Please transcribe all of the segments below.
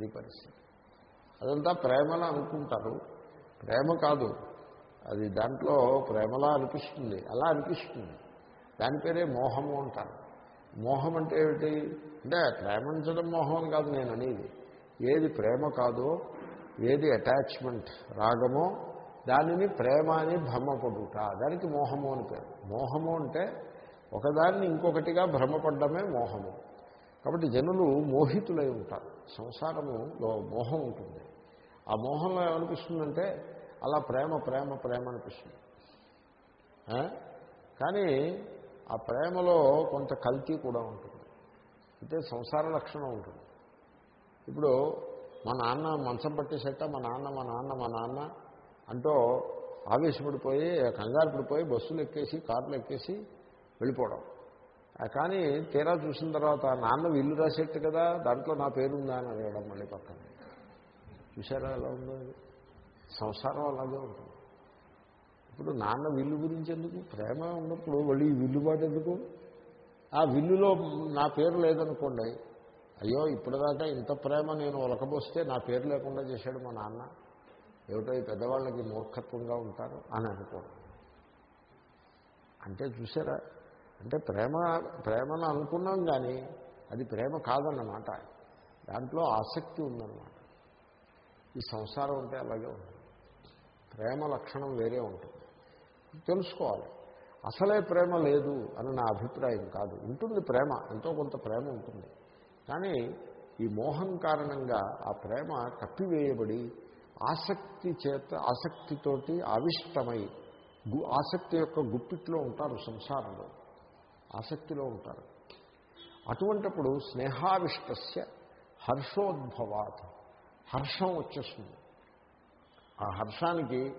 అది పరిస్థితి. అదంతా ప్రేమలా అనుకుంటారు. ప్రేమ కాదు. అది దాంట్లో ప్రేమలా అనిపిస్తుంది. అలా అనిపిస్తుంది. దాని పేరే మోహము అంటారు. మోహం అంటే ఏమిటి? అంటే ప్రేమించడం మోహం అని కాదు నేను అనేది. ఏది ప్రేమ కాదో ఏది అటాచ్మెంట్ రాగమో దానిని ప్రేమ అని భ్రమపడుట. దానికి మోహము అని పేరు. మోహము అంటే ఒకదాన్ని ఇంకొకటిగా భ్రమపడ్డమే మోహము. కాబట్టి జనులు మోహితులై ఉంటారు. సంసారములో మోహం ఉంటుంది. ఆ మోహంలో ఏమనిపిస్తుందంటే అలా ప్రేమ ప్రేమ ప్రేమ అనిపిస్తుంది. కానీ ఆ ప్రేమలో కొంత కల్తీ కూడా ఉంటుంది. అంటే సంసార లక్షణం ఉంటుంది. ఇప్పుడు మా నాన్న మంచం పట్టేసేట మా నాన్న మా నాన్న మా నాన్న అంటూ ఆవేశపడిపోయి కంగారు పడిపోయి బస్సులు ఎక్కేసి కార్లు ఎక్కేసి వెళ్ళిపోవడం. కానీ తీరా చూసిన తర్వాత నాన్న వీళ్ళు రాసేట్టు కదా దాంట్లో నా పేరుందా అని అడగడం మళ్ళీ పక్కన. చూసారా ఎలా ఉందో అది? సంసారం అలాగే ఉంటుంది. ఇప్పుడు నాన్న విల్లు గురించి ఎందుకు? ప్రేమ ఉన్నప్పుడు మళ్ళీ ఈ విల్లుబాటు ఎందుకు? ఆ విల్లులో నా పేరు లేదనుకోండి అయ్యో ఇప్పటిదాకా ఇంత ప్రేమ నేను ఒలకబోస్తే నా పేరు లేకుండా చేశాడు మా నాన్న. ఏమిటో ఈ పెద్దవాళ్ళకి మూర్ఖత్వంగా ఉంటారు అని అనుకోవడం అంటే చూసారా అంటే ప్రేమ ప్రేమను అనుకున్నాం కానీ అది ప్రేమ కాదన్నమాట. దాంట్లో ఆసక్తి ఉందన్నమాట. ఈ సంసారం అంటే అలాగే ఉంటుంది. ప్రేమ లక్షణం వేరే ఉంటుంది. తెలుసుకోవాలి. అసలే ప్రేమ లేదు అని నా అభిప్రాయం కాదు. ఉంటుంది ప్రేమ ఎంతో కొంత ప్రేమ ఉంటుంది. కానీ ఈ మోహం కారణంగా ఆ ప్రేమ కప్పివేయబడి ఆసక్తి చేత ఆసక్తితోటి ఆవిష్టమై గు ఆసక్తి యొక్క గుప్పిట్లో ఉంటారు సంసారంలో. ఆసక్తిలో ఉంటారు. అటువంటప్పుడు స్నేహావిష్టస్య హర్షోద్భవాత్ హర్షం వచ్చేస్తుంది. ఆ హర్షానికి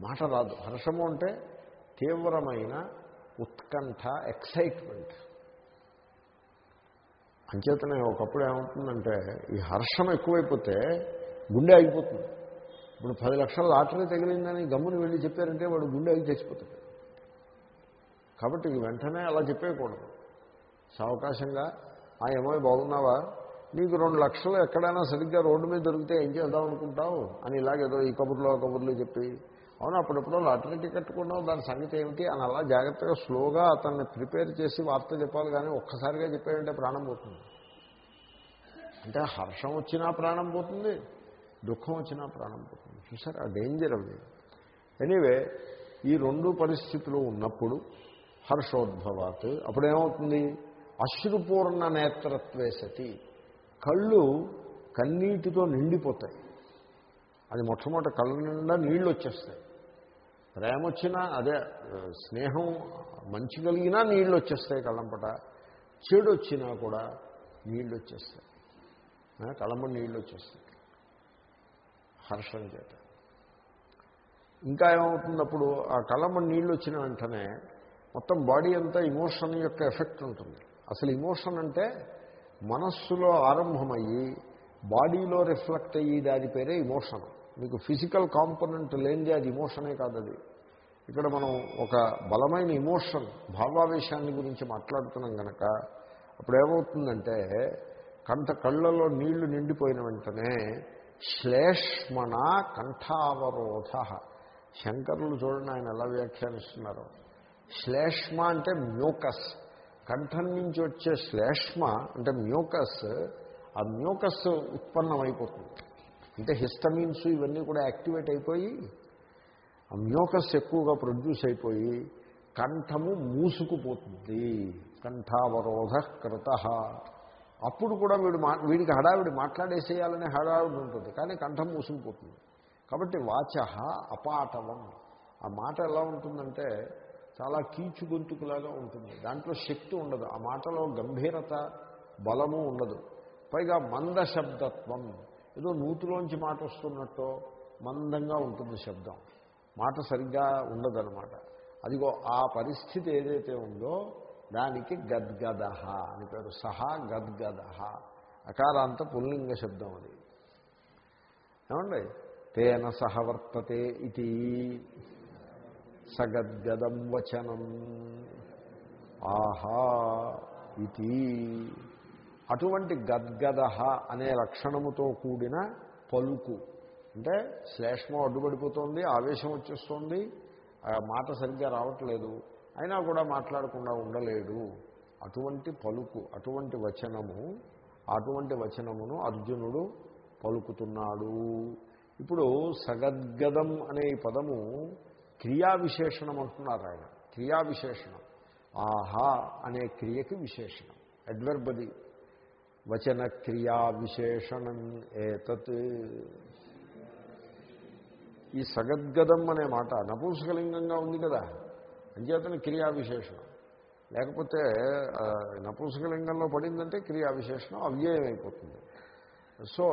మాట రాదు. హర్షము అంటే తీవ్రమైన ఉత్కంఠ ఎక్సైట్మెంట్. అంచేతనే ఒకప్పుడు ఏమవుతుందంటే ఈ హర్షం ఎక్కువైపోతే గుండె ఆగిపోతుంది. ఇప్పుడు పది లక్షల లాటరీ తగిలిందని గమ్ముని వెళ్ళి చెప్పారంటే వాడు గుండె ఆగి చచ్చిపోతాడు. కాబట్టి వెంటనే అలా చెప్పేయకూడదు. సావకాశంగా ఆ ఏమో బాగున్నావా? నీకు రెండు లక్షలు ఎక్కడైనా సరిగ్గా రోడ్డు మీద దొరికితే ఏం చేద్దాం అనుకుంటావు? అని ఇలాగేదో ఈ కబుర్లో ఆ కబుర్లు చెప్పి అవును అప్పుడప్పుడు లాటరీ టికెట్ కొన్నావు దాని సంగతి ఏమిటి? అని అలా జాగ్రత్తగా స్లోగా అతన్ని ప్రిపేర్ చేసి వార్త చెప్పాలి కానీ ఒక్కసారిగా చెప్పాడంటే ప్రాణం పోతుంది. అంటే హర్షం వచ్చినా ప్రాణం పోతుంది దుఃఖం వచ్చినా ప్రాణం పోతుంది. చూసారు ఆ డేంజర్ అవి ఎనీవే ఈ రెండు పరిస్థితులు ఉన్నప్పుడు హర్షోద్భవాత్. అప్పుడేమవుతుంది? అశ్రుపూర్ణ నేత్రత్వే సతి. కళ్ళు కన్నీటితో నిండిపోతాయి. అది మొట్టమొదట కళ్ళ నిండా నీళ్ళు వచ్చేస్తాయి ప్రేమ వచ్చినా అదే స్నేహం మంచి కలిగినా నీళ్ళు వచ్చేస్తాయి కళ్ళంపట. చెడు వచ్చినా కూడా నీళ్ళు వచ్చేస్తాయి కళ్ళంప నీళ్ళు వచ్చేస్తాయి హర్షం చేత. ఇంకా ఏమవుతుంది అప్పుడు ఆ కళ్ళంప నీళ్ళు వచ్చిన వెంటనే మొత్తం బాడీ అంతా ఇమోషన్ యొక్క ఎఫెక్ట్ ఉంటుంది. అసలు ఇమోషన్ అంటే మనస్సులో ఆరంభమయ్యి బాడీలో రిఫ్లెక్ట్ అయ్యి దాని పేరే ఇమోషన్. మీకు ఫిజికల్ కాంపోనెంట్ లేనిదే అది ఇమోషనే కాదు అది. ఇక్కడ మనం ఒక బలమైన ఇమోషన్ భావావేశాన్ని గురించి మాట్లాడుతున్నాం కనుక అప్పుడు ఏమవుతుందంటే కంఠ కళ్ళలో నీళ్ళు నిండిపోయిన వెంటనే శ్లేష్మణ కంఠావరోధ. శంకరులు చూడండి ఆయన ఎలా వ్యాఖ్యానిస్తున్నారు. శ్లేష్మ అంటే మ్యూకస్. కంఠం నుంచి వచ్చే శ్లేష్మ అంటే మ్యూకస్ ఆ మ్యూకస్ ఉత్పన్నమైపోతుంది. అంటే హిస్టమిన్స్ ఇవన్నీ కూడా యాక్టివేట్ అయిపోయి ఆ మ్యూకస్ ఎక్కువగా ప్రొడ్యూస్ అయిపోయి కంఠము మూసుకుపోతుంది. కంఠావరోధ కృత. అప్పుడు కూడా వీడు మా వీడికి హడావిడి మాట్లాడేసేయాలనే హడావిడి ఉంటుంది కానీ కంఠం మూసుకుపోతుంది. కాబట్టి వాచ అపాటవం. ఆ మాట ఎలా ఉంటుందంటే చాలా కీచు గొంతుకులాగా ఉంటుంది. దాంట్లో శక్తి ఉండదు. ఆ మాటలో గంభీరత బలము ఉండదు. పైగా మంద శబ్దత్వం ఏదో నూతిలోంచి మాట వస్తున్నట్టు మందంగా ఉంటుంది శబ్దం. మాట సరిగ్గా ఉండదన్నమాట. అదిగో ఆ పరిస్థితి ఏదైతే ఉందో దానికి గద్గదహ అని పేరు. సహా గద్గదహ. అకారాంత పుల్లింగ శబ్దం అది. ఏమండి? తేన సహ వర్తతే ఇది. సగద్గదం వచనం. ఆహా ఇది. అటువంటి గద్గద అనే లక్షణముతో కూడిన పలుకు. అంటే శ్లేష్మం అడ్డుపడిపోతుంది ఆవేశం వచ్చేస్తుంది మాట సరిగ్గా రావట్లేదు అయినా కూడా మాట్లాడకుండా ఉండలేడు. అటువంటి పలుకు అటువంటి వచనము అటువంటి వచనమును అర్జునుడు పలుకుతున్నాడు. ఇప్పుడు సగద్గదం అనే పదము క్రియా విశేషణం అంటున్నారు ఆయన క్రియా విశేషణం ఆహా అనే క్రియకి విశేషణం. అడ్వర్బది. వచన క్రియా విశేషణం ఏతత్. ఈ సగద్గదం అనే మాట నపూంసకలింగంగా ఉంది కదా. అంచేతన క్రియా విశేషణం లేకపోతే నపూంసకలింగంలో పడిందంటే క్రియా విశేషణం అవ్యయం అయిపోతుంది సో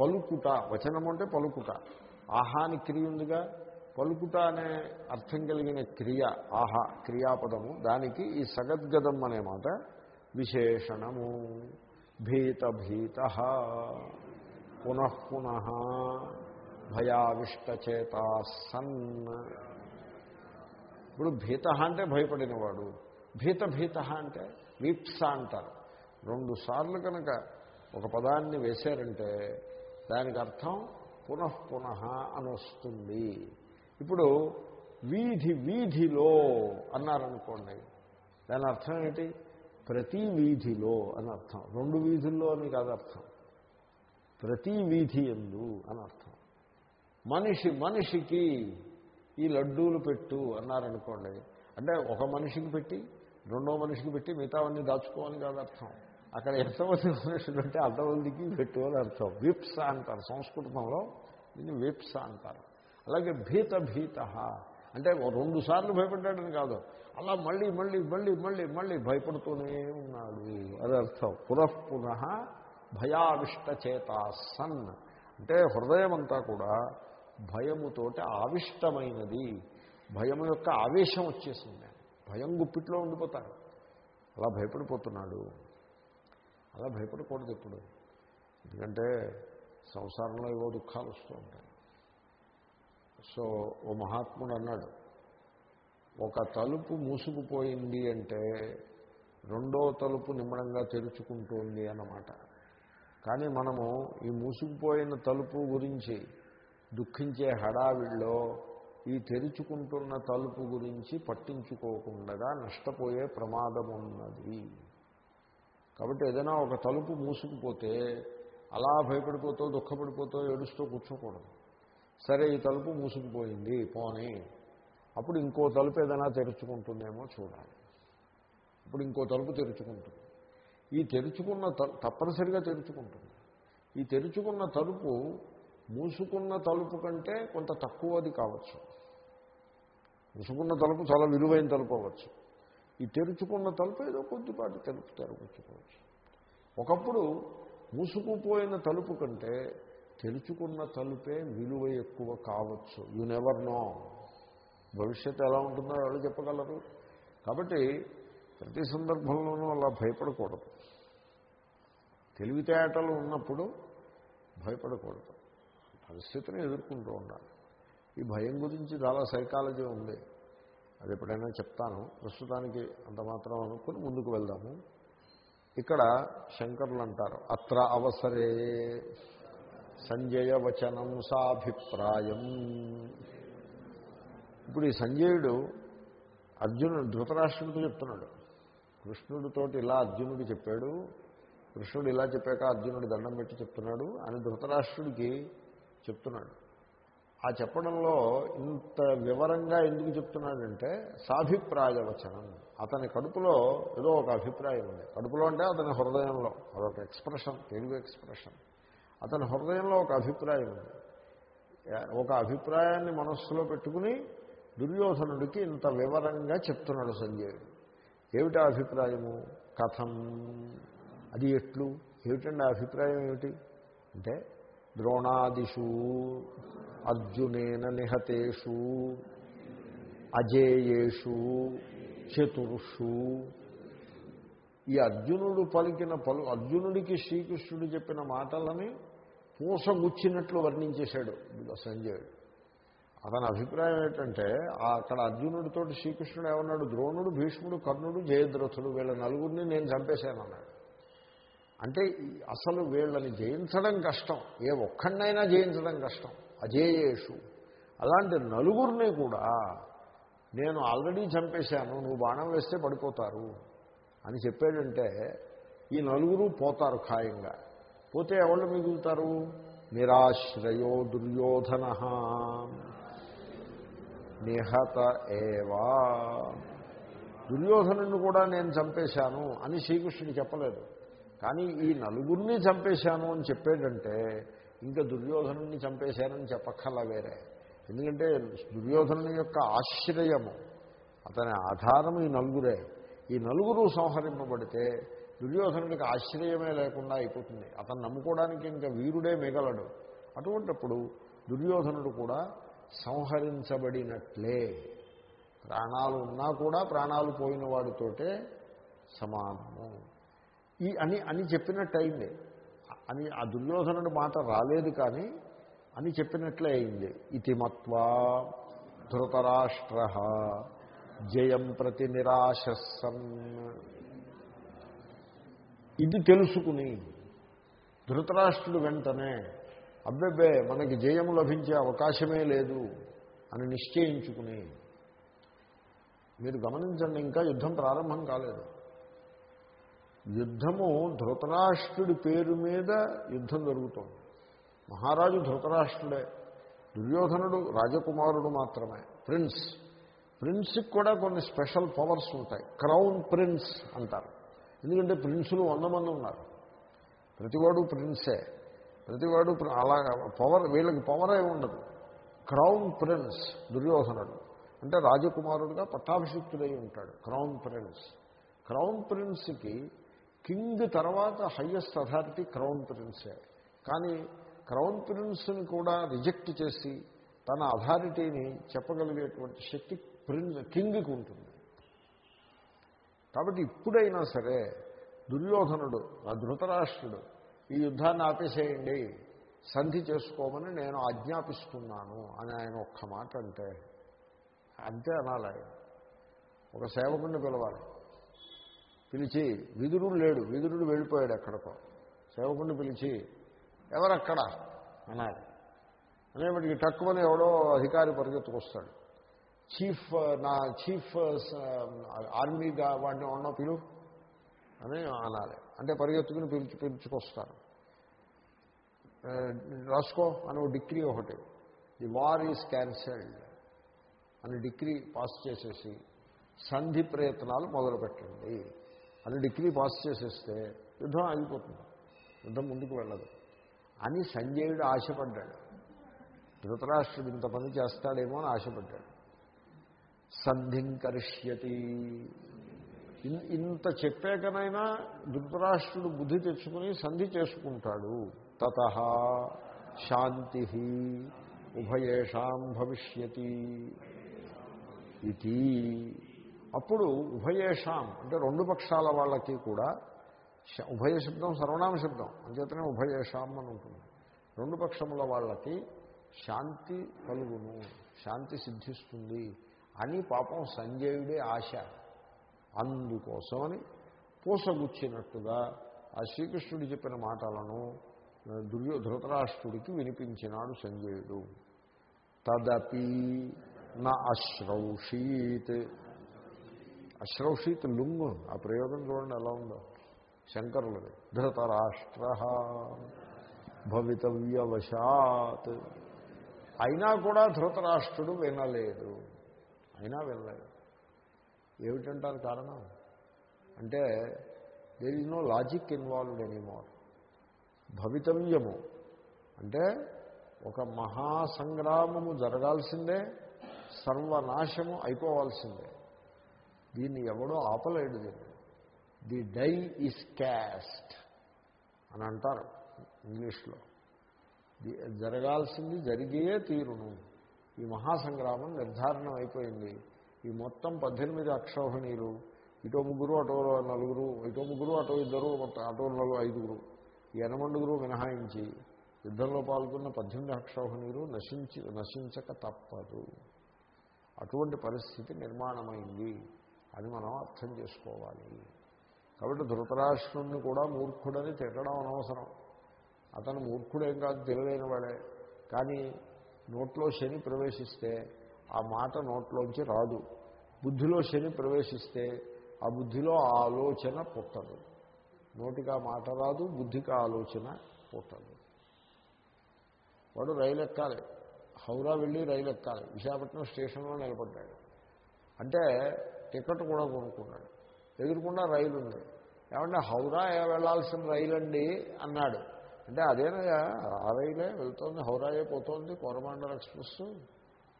పలుకుట వచనం అంటే పలుకుట. ఆహాని క్రియ ఉందిగా పలుకుట అనే అర్థం కలిగిన క్రియ ఆహా క్రియాపదము దానికి ఈ సగద్గదం అనే మాట విశేషణము. భీత భీత పునః భయావిష్టచేత సన్ ఇప్పుడు భీత అంటే భయపడినవాడు భీత భీత అంటే వీప్స అంటారు. రెండు సార్లు కనుక ఒక పదాన్ని వేశారంటే దానికి అర్థం పునః పునః అని వస్తుంది ఇప్పుడు వీధి వీధిలో అన్నారనుకోండి. దాని అర్థం ఏంటి? ప్రతి వీధిలో అని అర్థం. రెండు వీధుల్లో అని కాదు అర్థం. ప్రతి వీధి ఎందు అని అర్థం. మనిషి మనిషికి ఈ లడ్డూలు పెట్టు అన్నారనుకోండి. అంటే ఒక మనిషికి పెట్టి రెండో మనిషికి పెట్టి మిగతావన్నీ దాచుకోవాలి కాదు అర్థం. అక్కడ ఎంతమంది మనుషులు అంటే అంతమందికి పెట్టు అని అర్థం. విప్స అంటారు సంస్కృతంలో. దీన్ని విప్స అంటారు. అలాగే భీత భీత. అంటే రెండు సార్లు భయపడ్డాడని కాదు. అలా మళ్ళీ మళ్ళీ మళ్ళీ మళ్ళీ మళ్ళీ భయపడుతూనే ఉన్నాడు. అది అర్థం. పునః పునః భయావిష్ట చేత సన్. అంటే హృదయం అంతా కూడా భయముతోటి ఆవిష్టమైనది. భయం యొక్క ఆవేశం వచ్చేసింది. భయం గుప్పిట్లో ఉండిపోతారు అలా భయపడిపోతున్నాడు. అలా భయపడకూడదు ఇప్పుడు ఎందుకంటే సంసారంలో ఏవో దుఃఖాలు వస్తూ ఉంటాయి. సో ఓ మహాత్ముడు అన్నాడు ఒక తలుపు మూసుకుపోయింది అంటే రెండో తలుపు నిమ్మడంగా తెరుచుకుంటుంది అన్నమాట. కానీ మనము ఈ మూసుకుపోయిన తలుపు గురించి దుఃఖించే హడావిడిలో ఈ తెరుచుకుంటున్న తలుపు గురించి పట్టించుకోకుండా నష్టపోయే ప్రమాదం ఉన్నది కాబట్టి ఏదైనా ఒక తలుపు మూసుకుపోతే అలా భయపడిపోతూ దుఃఖపడిపోతూ ఏడుస్తూ కూర్చోకూడదు. సరే ఈ తలుపు మూసుకుపోయింది పోనీ. అప్పుడు ఇంకో తలుపు ఏదైనా తెరుచుకుంటుందేమో చూడాలి. ఇప్పుడు ఇంకో తలుపు తెరుచుకుంటుంది. ఈ తెరుచుకున్న తప్పనిసరిగా తెరుచుకుంటుంది. ఈ తెరుచుకున్న తలుపు మూసుకున్న తలుపు కంటే కొంత తక్కువది కావచ్చు. మూసుకున్న తలుపు చాలా విలువైన తలుపు అవ్వచ్చు. ఈ తెరుచుకున్న తలుపు ఏదో కొద్దిపాటి తలుపు తెరుచుకోవచ్చు. ఒకప్పుడు మూసుకుపోయిన తలుపు కంటే తెరుచుకున్న తలుపే విలువ ఎక్కువ కావచ్చు. యు నెవర్ నో భవిష్యత్తు ఎలా ఉంటుందో ఎవరు చెప్పగలరు. కాబట్టి ప్రతి సందర్భంలోనూ అలా భయపడకూడదు. తెలివితేటలు ఉన్నప్పుడు భయపడకూడదు. పరిస్థితిని ఎదుర్కొంటూ ఉండాలి. ఈ భయం గురించి చాలా సైకాలజీ ఉంది. అది ఎప్పుడైనా చెప్తాను. ప్రస్తుతానికి అంత మాత్రం అనుకుని ముందుకు వెళ్దాము. ఇక్కడ శంకర్లు అంటారు అత్ర అవసరే. సంజయ వచనం సాభిప్రాయం. ఇప్పుడు ఈ సంజయుడు అర్జునుడు ధృతరాష్ట్రుడితో చెప్తున్నాడు. కృష్ణుడితోటి ఇలా అర్జునుడు చెప్పాడు కృష్ణుడు ఇలా చెప్పాక అర్జునుడు దండం పెట్టి చెప్తున్నాడు అని ధృతరాష్ట్రుడికి చెప్తున్నాడు. ఆ చెప్పడంలో ఇంత వివరంగా ఎందుకు చెప్తున్నాడంటే సాభిప్రాయ వచనం అతని కడుపులో ఏదో ఒక అభిప్రాయం ఉంది. కడుపులో అంటే అతని హృదయంలో అదొక ఎక్స్ప్రెషన్ తెలుగు ఎక్స్ప్రెషన్. అతని హృదయంలో ఒక అభిప్రాయం ఉంది. ఒక అభిప్రాయాన్ని మనస్సులో పెట్టుకుని దుర్యోధనుడికి ఇంత వివరంగా చెప్తున్నాడు సంజయుడు ఏమిటా అభిప్రాయము? కథం. అది ఎట్లు? ఏమిటండి అభిప్రాయం ఏమిటి? అంటే ద్రోణాదిషు అర్జునేన నిహతేషు అజేయేషు చతుర్షు. ఈ అర్జునుడు పలికిన పలు అర్జునుడికి శ్రీకృష్ణుడు చెప్పిన మాటలని పూసగుచ్చినట్లు వర్ణించేశాడు సంజయుడు అతని అభిప్రాయం ఏంటంటే అక్కడ అర్జునుడితో శ్రీకృష్ణుడు ఏమన్నాడు? ద్రోణుడు భీష్ముడు కర్ణుడు జయద్రథుడు వీళ్ళ నలుగురిని నేను చంపేశానన్నాడు. అంటే అసలు వీళ్ళని జయించడం కష్టం. ఏ ఒక్కడినైనా జయించడం కష్టం. అజేయేషు. అలాంటి నలుగురిని కూడా నేను ఆల్రెడీ చంపేశాను నువ్వు బాణం వేస్తే పడిపోతారు అని చెప్పాడంటే ఈ నలుగురు పోతారు ఖాయంగా. పోతే ఎవళ్ళు మిగులుతారు? నిరాశ్రయో దుర్యోధన. నిహత ఏవా. దుర్యోధనుని కూడా నేను చంపేశాను అని శ్రీకృష్ణుడు చెప్పలేదు. కానీ ఈ నలుగురిని చంపేశాను అని చెప్పాడంటే ఇంకా దుర్యోధనుని చంపేశానని చెప్పక్కర్లా వేరే. ఎందుకంటే దుర్యోధనుని యొక్క ఆశ్రయము అతని ఆధారం ఈ నలుగురే. ఈ నలుగురు సంహరింపబడితే దుర్యోధనుడికి ఆశ్రయమే లేకుండా అయిపోతుంది. అతను నమ్ముకోవడానికి ఇంకా వీరుడే మిగలడు. అటువంటిప్పుడు దుర్యోధనుడు కూడా సంహరించబడినట్లే. ప్రాణాలు ఉన్నా కూడా ప్రాణాలు పోయిన వాడితోటే సమానము. ఈ అని అని చెప్పినట్టు అయింది అని ఆ దుర్యోధనుడి మాట రాలేదు కానీ అని చెప్పినట్లే అయింది. ఇతి మత్వా ధృతరాష్ట్ర జయం ప్రతి నిరాశస్సన్. ఇది తెలుసుకుని ధృతరాష్ట్రుడు వెంటనే అబ్బెబ్బే మనకి జయము లభించే అవకాశమే లేదు అని నిశ్చయించుకుని మీరు గమనించండి ఇంకా యుద్ధం ప్రారంభం కాలేదు. యుద్ధము ధృతరాష్ట్రుడి పేరు మీద యుద్ధం జరుగుతోంది. మహారాజు ధృతరాష్ట్రుడే దుర్యోధనుడు రాజకుమారుడు మాత్రమే ప్రిన్స్. ప్రిన్స్కి కూడా కొన్ని స్పెషల్ పవర్స్ ఉంటాయి. క్రౌన్ ప్రిన్స్ అంటారు. ఎందుకంటే ప్రిన్సులు వంద మంది ఉన్నారు. ప్రతివాడు ప్రిన్సే. ప్రతివాడు ప్రి- అలా పవర్ వీళ్ళకి పవర్ ఏ ఉండదు. క్రౌన్ ప్రిన్స్ దుర్యోధనుడు. అంటే రాజకుమారుడుగా పట్టాభిషిక్తుడై ఉంటాడు క్రౌన్ ప్రిన్స్. క్రౌన్ ప్రిన్స్కి కింగ్ తర్వాత హయ్యెస్ట్ అథారిటీ క్రౌన్ ప్రిన్సే. కానీ క్రౌన్ ప్రిన్స్ని కూడా రిజెక్ట్ చేసి తన అథారిటీని చెప్పగలిగేటువంటి శక్తి ప్రిన్ కింగ్కి ఉంటుంది. కాబట్టి ఇప్పుడైనా సరే దుర్యోధనుడు ఆ ధృతరాష్ట్రుడు ఈ యుద్ధాన్ని ఆపేసేయండి సంధి చేసుకోమని నేను ఆజ్ఞాపిస్తున్నాను అని ఆయన ఒక్క మాట అంటే అంతే అనాలి ఒక సేవకుడిని పిలవాలి. పిలిచి విదురుడు లేడు విదురుడు వెళ్ళిపోయాడు ఎక్కడికో. సేవకుడిని పిలిచి ఎవరక్కడ? అనాలి. అనేప్పటికీ తక్కువని ఎవడో అధికారి పరిగెత్తుకొస్తాడు. చీఫ్ నా చీఫ్ ఆర్మీగా వాడిని ఉన్న పిలు అని అనాలి. అంటే పరిగెత్తుకుని పిలిచి పిలుచుకొస్తారు. రాసుకో అని ఒక డిగ్రీ ఒకటి. ది వార్ ఈజ్ క్యాన్సల్డ్ అని డిగ్రీ పాస్ చేసేసి సంధి ప్రయత్నాలు మొదలుపెట్టండి అని డిగ్రీ పాస్ చేసేస్తే యుద్ధం ఆగిపోతుంది. యుద్ధం ముందుకు వెళ్ళదు. అని సంజయుడు ఆశపడ్డాడు. ధృతరాష్ట్రుడు ఇంత పని చేస్తాడేమో అని ఆశపడ్డాడు. సంధిం కరిష్యతి. ఇంత చెప్పాకనైనా ధృతరాష్ట్రుడు బుద్ధి తెచ్చుకుని సంధి చేసుకుంటాడు. తత శాంతి ఉభయేషాం భవిష్యతి. ఇది అప్పుడు ఉభయేషాం అంటే రెండు పక్షాల వాళ్ళకి కూడా ఉభయ శబ్దం సర్వనామ శబ్దం. అంచేతనే ఉభయేషాం అని ఉంటుంది. రెండు పక్షముల వాళ్ళకి శాంతి కలుగును. శాంతి సిద్ధిస్తుంది. అని పాపం సంజయుడే ఆశ. అందుకోసమని పూసగుచ్చినట్టుగా ఆ శ్రీకృష్ణుడు చెప్పిన మాటలను దుర్యో ధృతరాష్ట్రుడికి వినిపించినాడు సంజయుడు. తదపి నా అశ్రౌషీత్. అశ్రౌషీత్ లుంగు. ఆ ప్రయోగం చూడండి ఎలా ఉందో. శంకరులది. ధృతరాష్ట్ర భవితవ్యవశాత్. అయినా కూడా ధృతరాష్ట్రుడు వినలేదు. అయినా వినలేదు ఏమిటంటారు కారణం? అంటే there is no logic involved anymore భవితవ్యము. అంటే ఒక మహాసంగ్రామము జరగాల్సిందే సర్వనాశము అయిపోవాల్సిందే. దీన్ని ఎవడో ఆపలేడు దీన్ని. ది డై ఈజ్ క్యాస్ట్ అని అంటారు ఇంగ్లీష్లో. జరగాల్సింది జరిగే తీరును. ఈ మహాసంగ్రామం నిర్ధారణ అయిపోయింది. ఈ మొత్తం పద్దెనిమిది అక్షోహిణీలు ఇటో ముగ్గురు అటో నలుగురు ఇటో ముగ్గురు అటో ఇద్దరు అటో నలుగురు ఐదుగురు ఈ ఎనమండుగురు మినహాయించి యుద్ధంలో పాల్గొన్న పద్దెనిమిది అక్షోహిణీలు నశించి నశించక తప్పదు. అటువంటి పరిస్థితి నిర్మాణమైంది. అని మనం అర్థం చేసుకోవాలి. కాబట్టి ధృతరాష్ట్రుణ్ణి కూడా మూర్ఖుడని తిట్టడం అనవసరం. అతను మూర్ఖుడేం కాదు తెలివైన వాడే. కానీ నోట్లో శని ప్రవేశిస్తే ఆ మాట నోట్లోంచి రాదు. బుద్ధిలో శని ప్రవేశిస్తే ఆ బుద్ధిలో ఆ ఆలోచన పుట్టదు. నోటికి ఆ మాట రాదు బుద్ధికి ఆలోచన పుట్టదు. వాడు రైలు ఎక్కాలి హౌరా వెళ్ళి రైలు ఎక్కాలి విశాఖపట్నం స్టేషన్లో నిలబడ్డాడు. అంటే టికెట్ కూడా కొనుక్కున్నాడు. ఎదురుకుండా రైలు ఉంది ఏమంటే హౌరా వెళ్ళాల్సిన రైలు అండి అన్నాడు. అంటే అదేనయ్యా ఆ రైలే వెళ్తోంది హౌరాయే పోతోంది కోరమాండల్ ఎక్స్ప్రెస్.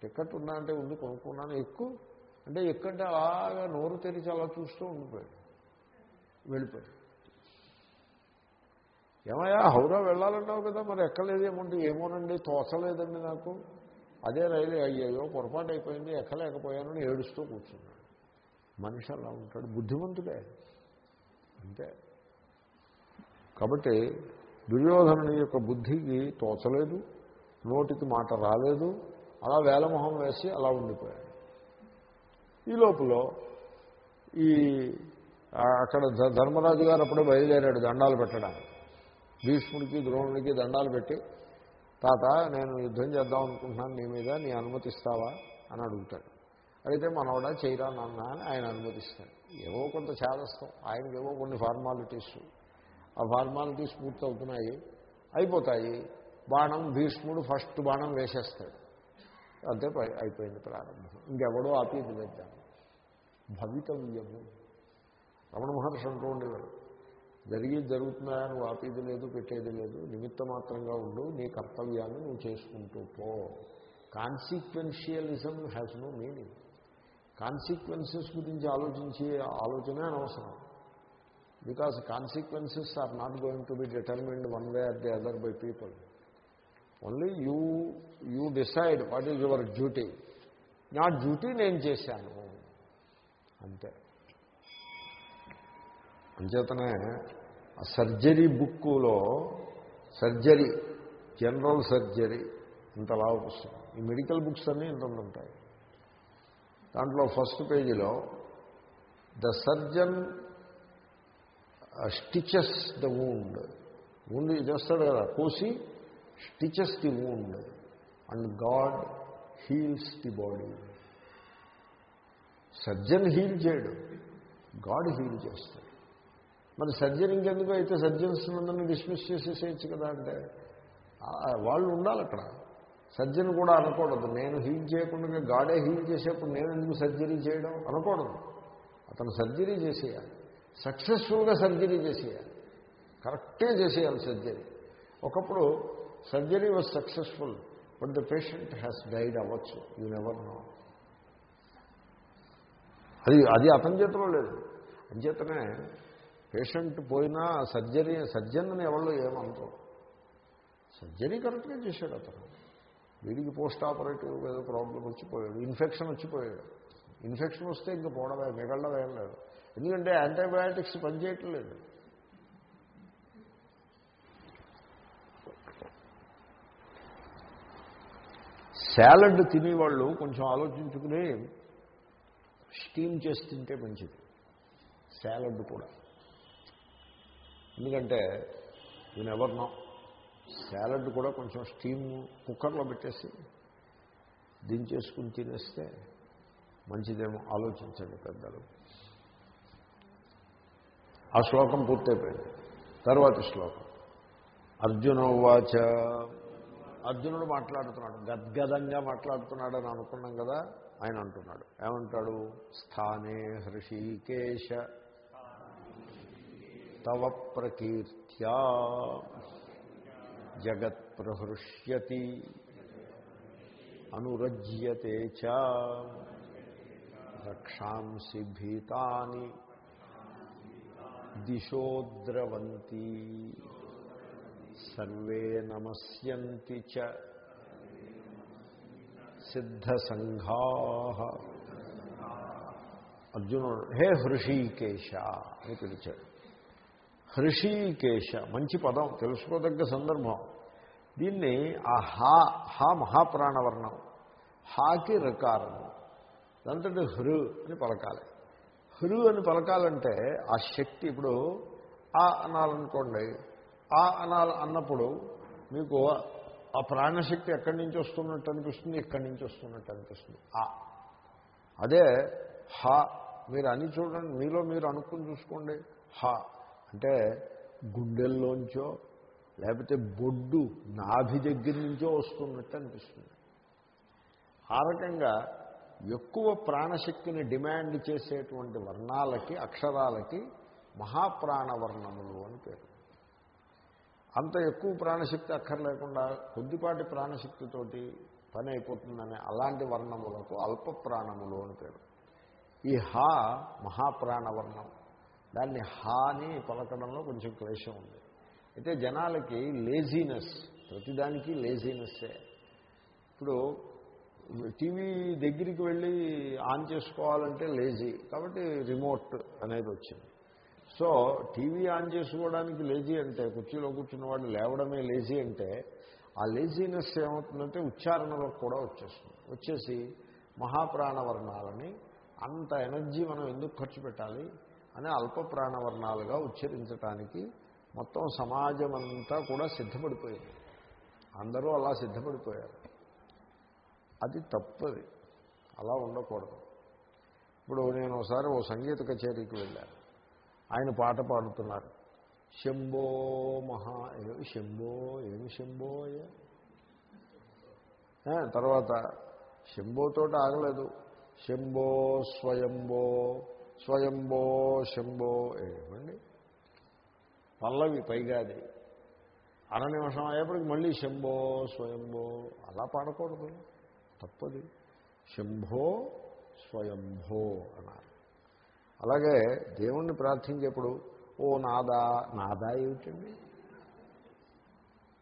టికెట్ ఉన్నా అంటే ఉంది కొనుక్కున్నాను. ఎక్కువ అంటే ఎక్కంటే అలాగా నోరు తెరిచి అలా చూస్తూ ఉండిపోయాడు. వెళ్ళిపోయాడు. ఏమయ్యా హౌరా వెళ్ళాలంటావు కదా మరి ఎక్కలేదేముంది ఏమోనండి తోచలేదండి నాకు. అదే రైలు అయ్యాయో పొరపాటు అయిపోయింది ఎక్కలేకపోయానని ఏడుస్తూ కూర్చున్నాడు. మనిషి అలా ఉంటాడు బుద్ధిమంతుడే. అంతే. కాబట్టి దుర్యోధనుని యొక్క బుద్ధికి తోచలేదు నోటికి మాట రాలేదు అలా వేలమొహం వేసి అలా ఉండిపోయాడు. ఈ లోపల ఈ అక్కడ ధర్మరాజు గారు అప్పుడే బయలుదేరాడు దండాలు పెట్టడానికి. భీష్ముడికి ద్రోణుడికి దండాలు పెట్టి తాత నేను యుద్ధం చేద్దాం అనుకుంటున్నాను నీ మీద నీ అనుమతిస్తావా? అని అడుగుతాడు. అయితే మనవడా చేయరా నాన్న అని ఆయన అనుమతిస్తాడు. ఏవో కొంత చేదస్తాం. ఆయనకి ఏవో కొన్ని ఫార్మాలిటీస్. ఆ ఫార్మాలిటీస్ పూర్తవుతున్నాయి అయిపోతాయి. బాణం భీష్ముడు ఫస్ట్ బాణం వేసేస్తాడు. అంతే అయిపోయింది ప్రారంభం. ఇంకెవడో ఆపేది వేద్దాం భవితవ్యము. రమణ మహర్షి అంటూ ఉండేవాడు జరిగి జరుగుతున్నాయా నువ్వు ఆపేది లేదు పెట్టేది లేదు. నిమిత్త మాత్రంగా ఉండు నీ కర్తవ్యాన్ని నువ్వు చేసుకుంటూ పో. Consequentialism has no meaning consequences గురించి ఆలోచించే ఆలోచనే అనవసరం. Because consequences are not going to be determined one way or the other by people only you you decide what is your duty నా డ్యూటీ నేను చేశాను. అంతే. అంచేతనే ఆ సర్జరీ బుక్కులో సర్జరీ జనరల్ సర్జరీ ఇంతలా వస్తుంది ఈ మెడికల్ బుక్స్ అన్నీ ఇంత ఉంటాయి. దాంట్లో ఫస్ట్ పేజీలో the surgeon stitches the wound. Wound చేస్తాడు కదా కోసి stitches the wound. And God heals the body. Surgeon heal చేయడు గాడ్ హీల్ చేస్తాడు. మరి సర్జన్ ఇంకెందుకు? అయితే సర్జన్స్ అందరినీ డిస్మిస్ చేసేసేయచ్చు కదా అంటే వాళ్ళు ఉండాలి అక్కడ. సర్జన్ కూడా అనకూడదు నేను హీల్ చేయకుండా గాడే హీల్ చేసేప్పుడు నేను ఎందుకు సర్జరీ చేయడం? అనకూడదు. అతను సర్జరీ చేసేయాలి. సక్సెస్ఫుల్గా సర్జరీ చేసేయాలి. కరెక్టే చేసేయాలి సర్జరీ. ఒకప్పుడు surgery was successful but the patient has died అవ్వచ్చు. You never know. అది అది అతని చేతిలో లేదు. అంచేతనే పేషెంట్ పోయినా సర్జరీ సర్జన్ ఎవరు ఏమంటారు సర్జరీ కరెక్ట్గా చేశాడు అతను. వీడికి పోస్ట్ ఆపరేటివ్ ఏదో ప్రాబ్లం వచ్చిపోయాడు ఇన్ఫెక్షన్ వచ్చిపోయాడు. ఇన్ఫెక్షన్ వస్తే ఇంకా పోవడమే మిగలడం ఏం లేదు. ఎందుకంటే యాంటీబయాటిక్స్ పనిచేయట్లేదు. శాలడ్ తినేవాళ్ళు కొంచెం ఆలోచించుకుని స్టీమ్ చేసి తింటే మంచిది. శాలడ్ కూడా. ఎందుకంటే నేను ఎవరినో శాలడ్ కూడా కొంచెం స్టీమ్ కుక్కర్లో పెట్టేసి దించేసుకుని తినేస్తే మంచిదేమో. ఆలోచించండి పెద్దలు. ఆ శ్లోకం పూర్తయిపోయింది. తర్వాతి శ్లోకం. అర్జునోవాచ అర్జునుడు మాట్లాడుతున్నాడు. గద్గదంగా మాట్లాడుతున్నాడని అనుకున్నాం కదా ఆయన అంటున్నాడు. ఏమంటాడు? స్థానే హృషీకేశ. తవ ప్రకీర్త్యా. జగత్ ప్రహృష్యతి. అనురజ్యతే చ. రక్షాంసి భీతాని. దిశో ద్రవంతి సర్వే నమస్యంతి చ సిద్ధసంఘా అర్జునుడు హే హృషీకేశ అని పిలిచాడు హృషీకేశ మంచి పదం తెలుసుకోదగ్గ సందర్భం దీన్ని ఆ హా హా మహాప్రాణవర్ణం హాకి రికారము దాంతో హృ అని పలకాలి హృ అని పలకాలంటే ఆ శక్తి ఇప్పుడు ఆ అనాలనుకోండి ఆ అనాలి అన్నప్పుడు మీకు ఆ ప్రాణశక్తి ఎక్కడి నుంచి వస్తున్నట్టు అనిపిస్తుంది ఎక్కడి నుంచి వస్తున్నట్టు అనిపిస్తుంది. ఆ. అదే హ మీరు అని చూడండి మీలో మీరు అనుకుని చూసుకోండి. హ అంటే గుండెల్లోంచో లేకపోతే బొడ్డు నాభి దగ్గర నుంచో వస్తున్నట్టు అనిపిస్తుంది. ఆ రకంగా ఎక్కువ ప్రాణశక్తిని డిమాండ్ చేసేటువంటి వర్ణాలకి అక్షరాలకి మహాప్రాణవర్ణములు అని పేరు. అంత ఎక్కువ ప్రాణశక్తి అక్కర్లేకుండా కొద్దిపాటి ప్రాణశక్తితోటి పని అయిపోతుందనే అలాంటి వర్ణములకు అల్ప ప్రాణములు అని పేరు. ఈ హా మహాప్రాణవర్ణం. దాన్ని హాని పలకడంలో కొంచెం క్లేశం ఉంది. అయితే జనాలకి లేజీనెస్ ప్రతిదానికి లేజీనెస్సే ఇప్పుడు టీవీ దగ్గరికి వెళ్ళి ఆన్ చేసుకోవాలంటే లేజీ. కాబట్టి రిమోట్ అనేది వచ్చింది. సో టీవీ ఆన్ చేసుకోవడానికి లేజీ అంటే కుర్చీలో కూర్చున్న వాళ్ళు లేవడమే లేజీ అంటే ఆ లేజీనెస్ ఏమవుతుందంటే ఉచ్చారణలో కూడా వచ్చేస్తుంది. వచ్చేసి మహాప్రాణవర్ణాలని అంత ఎనర్జీ మనం ఎందుకు ఖర్చు పెట్టాలి అని అల్ప ప్రాణవర్ణాలుగా ఉచ్చరించడానికి మొత్తం సమాజం అంతా కూడా సిద్ధపడిపోయింది. అందరూ అలా సిద్ధపడిపోయారు. అది తప్పది. అలా ఉండకూడదు. ఇప్పుడు నేను ఒకసారి ఓ సంగీత కచేరీకి వెళ్ళాను. ఆయన పాట పాడుతున్నారు. శంభో మహా ఏమి శంభో ఏమి శంభో తర్వాత శంభోతో ఆగలేదు. శంభో స్వయంభో స్వయంభో శంభో ఏమండి? పల్లవి పైగా అది. అర నిమిషం అయ్యేప్పటికి మళ్ళీ శంభో స్వయంభో అలా పాడకూడదు. తప్పది. శంభో స్వయంభో అన్నారు. అలాగే దేవుణ్ణి ప్రార్థించేప్పుడు ఓ నాదా నాదా ఏమిటండి?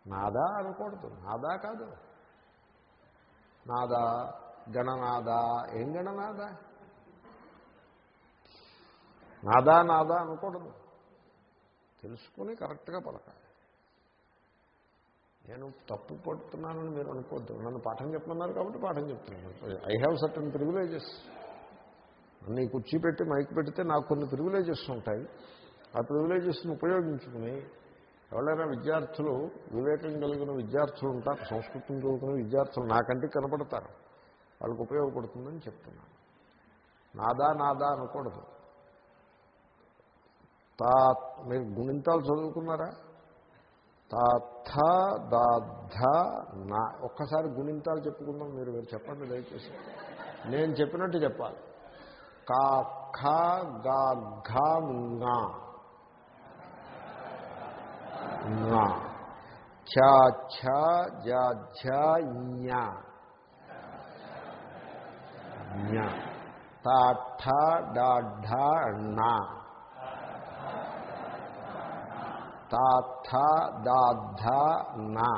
నాదా అనకూడదు. నాదా కాదు. నాదా గణనాదా ఏం గణనాదా? నాదా నాదా అనకూడదు. తెలుసుకుని కరెక్ట్గా పలకాలి. నేను తప్పు పడుతున్నానని మీరు అనుకోవద్దు నన్ను పాఠం చెప్పమన్నారు కాబట్టి పాఠం చెప్తున్నాను. ఐ హ్యావ్ సర్టన్ ప్రివిలేజెస్ నన్ను ఈ కుర్చీ పెట్టి మైక్ పెడితే నాకు కొన్ని ప్రివిలేజెస్ ఉంటాయి. ఆ ప్రివిలేజెస్ని ఉపయోగించుకుని ఎవరైనా విద్యార్థులు వివేకం కలిగిన విద్యార్థులు ఉంటారు సంస్కృతం చదువుకునే విద్యార్థులు నాకంటే కనపడతారు. వాళ్ళకి ఉపయోగపడుతుందని చెప్తున్నాను. నాదా నాదా అనకూడదు. తా మీరు గుణింతాలు చదువుకున్నారా? తాథ దాధ నా. ఒక్కసారి గుణింతాలు చెప్పుకుందాం మీరు మీరు చెప్పండి దయచేసి. నేను చెప్పినట్టు చెప్పాలి. కా ఖ గా ఘ ంగా ంగా ఛ ఛ జ ఝ ఞ. తాథ ఢ నా.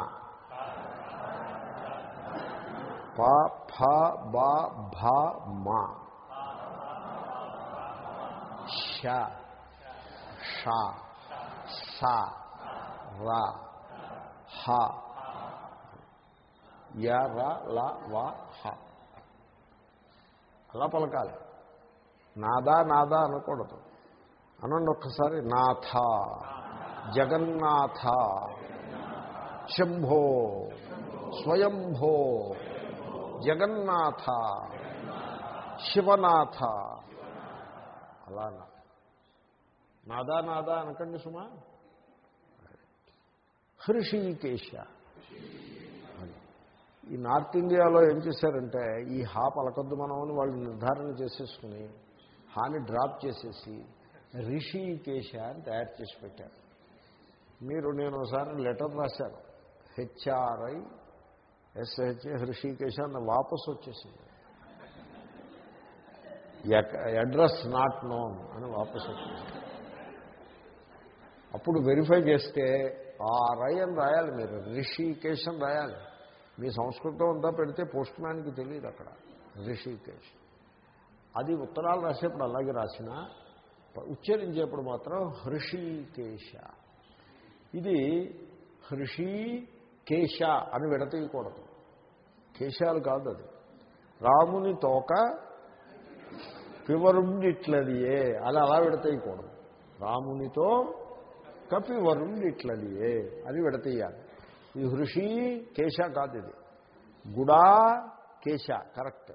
ప ఫ బ భ మ. ష. ష. స. ర. హ. య ర ల వ హ. అలా పలకాలి. నాదా నాదా అనకూడదు. అనండి ఒక్కసారి నాథ. జగన్నాథ శంభో స్వయంభో జగన్నాథ శివనాథ. అలా నాదా నాదా అనకండి సుమా. హృషికేశ. ఈ నార్త్ ఇండియాలో ఏం చేశారంటే ఈ హా పలకొద్దు మనం అని వాళ్ళు నిర్ధారణ చేసేసుకుని హాని డ్రాప్ చేసేసి రిషికేశ అని తయారు చేసి పెట్టారు. మీరు నేను ఒకసారి లెటర్ రాశాను. హెచ్ఆర్ఐ ఎస్హెచ్ హృషికేశ అన్న వాపసు వచ్చేసింది. అడ్రస్ నాట్ నోన్ అని వాపసు వచ్చేసింది. అప్పుడు వెరిఫై చేస్తే ఆ రై అని రాయాలి మీరు రిషికేశ్ అని రాయాలి. మీ సంస్కృతం అంతా పెడితే పోస్ట్ మ్యాన్కి తెలియదు అక్కడ రిషికేశ్ అది ఉత్తరాలు రాసేప్పుడు అలాగే రాసిన ఉచ్చరించేప్పుడు మాత్రం హృషికేశ. ఇది హృషి కేశ అని విడతీయకూడదు. కేశాలు కాదు అది. రాముని తోక పివరుండిట్లదియే అలా అలా విడతీయకూడదు. రామునితో కపివరుండిట్లదియే అని విడతీయాలి. ఈ హృషి కేశ కాదు ఇది. గుడా కేశ కరెక్ట్.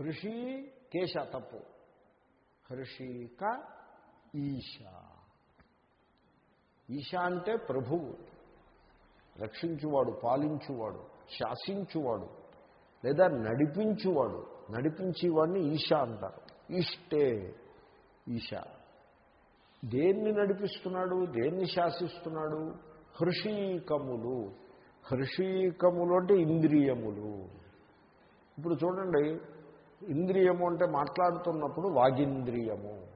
హృషి కేశ తప్పు. హృషిక ఈశా. ఈశ అంటే ప్రభువు. రక్షించువాడు పాలించువాడు శాసించువాడు లేదా నడిపించువాడు. నడిపించేవాడిని ఈశ అంటారు. ఈష్టే ఈశ. దేన్ని నడిపిస్తున్నాడు? దేన్ని శాసిస్తున్నాడు? హృషీకములు. హృషీకములు అంటే ఇంద్రియములు. ఇప్పుడు చూడండి ఇంద్రియము అంటే మాట్లాడుతున్నప్పుడు వాగింద్రియము.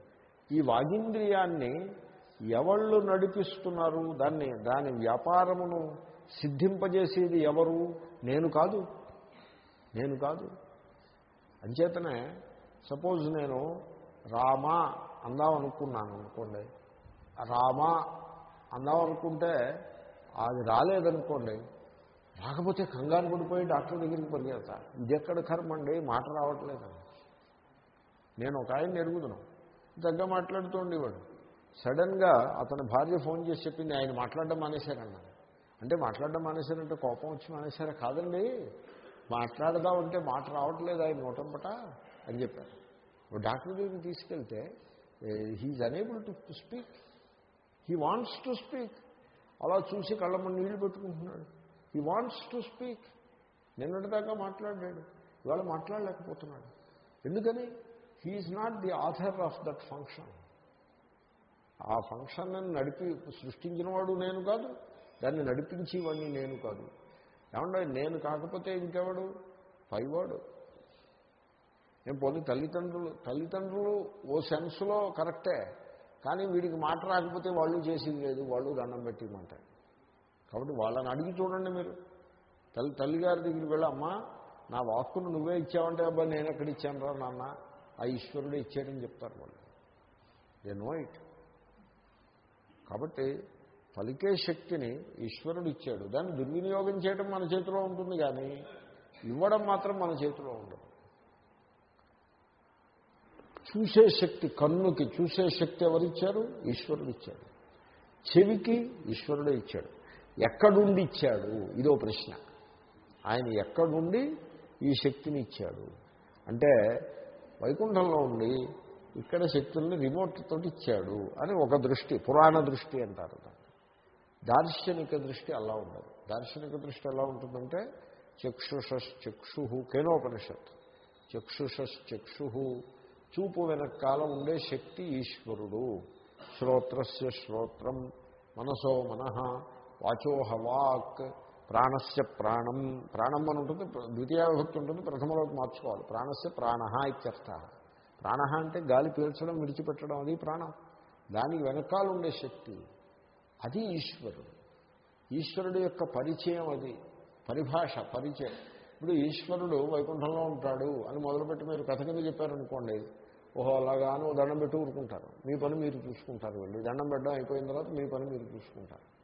ఈ వాగింద్రియాన్ని ఎవళ్ళు నడిపిస్తున్నారు? దాన్ని దాని వ్యాపారమును సిద్ధింపజేసేది ఎవరు? నేను కాదు. నేను కాదు. అంచేతనే సపోజ్ నేను రామ అందాం అనుకున్నాను అనుకోండి. రామ అందాం అనుకుంటే అది రాలేదనుకోండి. రాకపోతే కంగారు పడిపోయి డాక్టర్ దగ్గరికి పరిగెడతా. ఇది ఎక్కడ కర్మ అండి? మాట రావట్లేదని. నేను ఒక ఆయన ఎరుగుతున్నాను దగ్గర మాట్లాడుతూ ఉండేవాడు. సడన్గా అతని భార్య ఫోన్ చేసి చెప్పింది ఆయన మాట్లాడడం మానేశారన్నాను అంటే మాట్లాడడం మానేశారంటే కోపం వచ్చి మానేశారా? కాదండి. మాట్లాడదామంటే మాట రావట్లేదు ఆయన నోటంపట అని చెప్పారు. ఓ డాక్టర్ దగ్గరికి తీసుకెళ్తే he's unable to speak he wants to speak అలా చూసి కళ్ళమ్మ నీళ్ళు పెట్టుకుంటున్నాడు. హీ వాంట్స్ టు స్పీక్ నిన్నటిదాకా మాట్లాడాడు ఇవాళ మాట్లాడలేకపోతున్నాడు. ఎందుకని? He's not the author of that function ఆ ఫంక్షన్ నడిపి సృష్టించినవాడు నేను కాదు దాన్ని నడిపించేవాడిని నేను కాదు. ఏమంటే నేను కాకపోతే ఇంకెవడు? పైవాడు. నేను పోనీ తల్లిదండ్రులు తల్లిదండ్రులు ఓ సెన్స్లో కరెక్టే కానీ వీడికి మాట రాకపోతే వాళ్ళు చేసేది లేదు వాళ్ళు దండం పెట్టిమంటారు కాబట్టి వాళ్ళని అడిగి చూడండి మీరు. తల్లి తల్లిగారి దగ్గరికి వెళ్ళి అమ్మా నా వాక్కును నువ్వే ఇచ్చావంటే అబ్బా నేను ఎక్కడ ఇచ్చాను రా నాన్న? ఆ ఈశ్వరుడు ఇచ్చాడని చెప్తారు వాళ్ళు. They know it. కాబట్టి పలికే శక్తిని ఈశ్వరుడు ఇచ్చాడు. దాన్ని దుర్వినియోగం చేయడం మన చేతిలో ఉంటుంది కానీ ఇవ్వడం మాత్రం మన చేతిలో ఉండదు. చూసే శక్తి కన్నుకి చూసే శక్తి ఎవరిచ్చారు? ఈశ్వరుడు ఇచ్చాడు. చెవికి ఈశ్వరుడే ఇచ్చాడు. ఎక్కడుండి ఇచ్చాడు? ఇదో ప్రశ్న. ఆయన ఎక్కడుండి ఈ శక్తిని ఇచ్చాడు? అంటే వైకుంఠంలో ఉండి ఇక్కడ శక్తుల్ని రిమోట్ తోటి ఇచ్చాడు అని ఒక దృష్టి పురాణ దృష్టి అంటారు దార్శనిక దృష్టి అలా ఉండదు. దార్శనిక దృష్టి ఎలా ఉంటుందంటే చక్షుషశ్చక్షు కేనోపనిషత్ చక్షుషశ్చక్షు చూపు వెనకాల ఉండే శక్తి ఈశ్వరుడు. శ్రోత్రస్య శ్రోత్రం మనసో మనః వాచోహ వాక్ ప్రాణస్య ప్రాణం. ప్రాణం అని ఉంటుంది ద్వితీయ విభక్తి ఉంటుంది ప్రథమలోకి మార్చుకోవాలి. ప్రాణస్య ప్రాణ ఇత్యర్థ. ప్రాణ అంటే గాలి పీల్చడం విడిచిపెట్టడం అది ప్రాణం. దానికి వెనకాల ఉండే శక్తి అది ఈశ్వరుడు. ఈశ్వరుడు యొక్క పరిచయం అది పరిభాష పరిచయం. ఇప్పుడు ఈశ్వరుడు వైకుంఠంలో ఉంటాడు అని మొదలుపెట్టి మీరు కథ కింద చెప్పారనుకోండి ఓహో అలాగాను దండం పెట్టి ఊరుకుంటారు. మీ పని మీరు చూసుకుంటారు వెళ్ళి. దండం పెట్టడం అయిపోయిన తర్వాత మీ పని మీరు చూసుకుంటారు.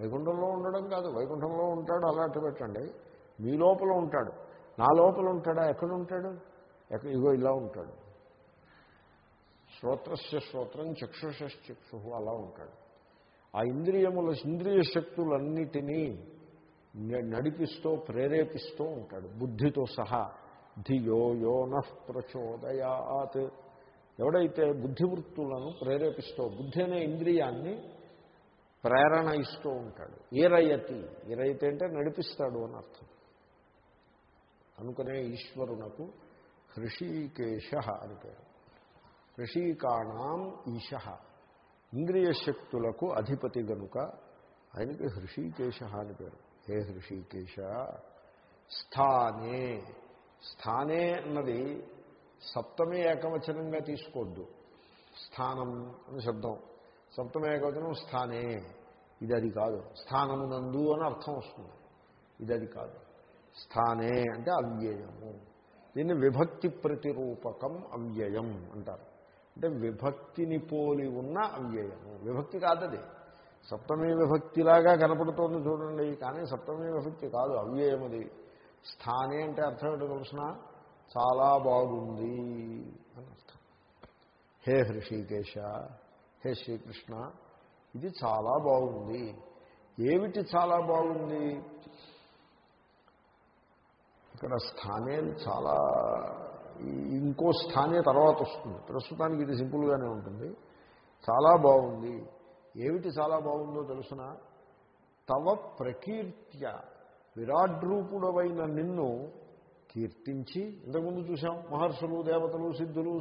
వైకుంఠంలో ఉండడం కాదు. వైకుంఠంలో ఉంటాడు అలాంటి పెట్టండి. మీ లోపల ఉంటాడు. నా లోపల ఉంటాడా? ఎక్కడ ఉంటాడు? ఎక్కడ? ఇగో ఇలా ఉంటాడు. శ్రోత్రస్య శ్రోత్రం చక్షుషశ్చక్షు అలా ఉంటాడు. ఆ ఇంద్రియముల ఇంద్రియ శక్తులన్నిటినీ నడిపిస్తూ ప్రేరేపిస్తూ ఉంటాడు. బుద్ధితో సహా ధియో యోన ప్రచోదయాత్. ఎవడైతే బుద్ధివృత్తులను ప్రేరేపిస్తూ బుద్ధి అనే ఇంద్రియాన్ని ప్రేరణ ఇస్తూ ఉంటాడు. ఈరయతి ఈరయతి అంటే నడిపిస్తాడు అని అర్థం. అనుకునే ఈశ్వరునకు హృషీకేశ అని పేరు. హృషీకాణం ఈశ. ఇంద్రియ శక్తులకు అధిపతి గనుక ఆయనకి హృషీకేశ అని పేరు. హే హృషీకేశ స్థానే. స్థానే అన్నది సప్తమే ఏకవచనంగా తీసుకోవద్దు. స్థానం అని శబ్దం. సప్తమే ఏకవచనం స్థానే. ఇది అది కాదు. స్థానమునందు అని అర్థం వస్తుంది. ఇది అది కాదు. స్థానే అంటే అవ్యయము. దీన్ని విభక్తి ప్రతిరూపకం అవ్యయం అంటారు. అంటే విభక్తిని పోలి ఉన్న అవ్యయము. విభక్తి కాదది. సప్తమీ విభక్తిలాగా కనపడుతోంది చూడండి కానీ సప్తమీ విభక్తి కాదు అవ్యయం అది స్థానే అంటే అర్థం ఏంటో తెలుసిన? చాలా బాగుంది అని అర్థం. హే హృషికేశ హే శ్రీకృష్ణ ఇది చాలా బాగుంది. ఏమిటి చాలా బాగుంది? ఇక్కడ స్థానే చాలా ఇంకో స్థానే తర్వాత వస్తుంది. ప్రస్తుతానికి ఇది సింపుల్గానే ఉంటుంది. చాలా బాగుంది. ఏమిటి చాలా బాగుందో తెలుసిన? తవ ప్రకీర్త్య విరాడ్రూపుడవైన నిన్ను కీర్తించి ఇంతకుముందు చూసాం మహర్షులు దేవతలు సిద్ధులు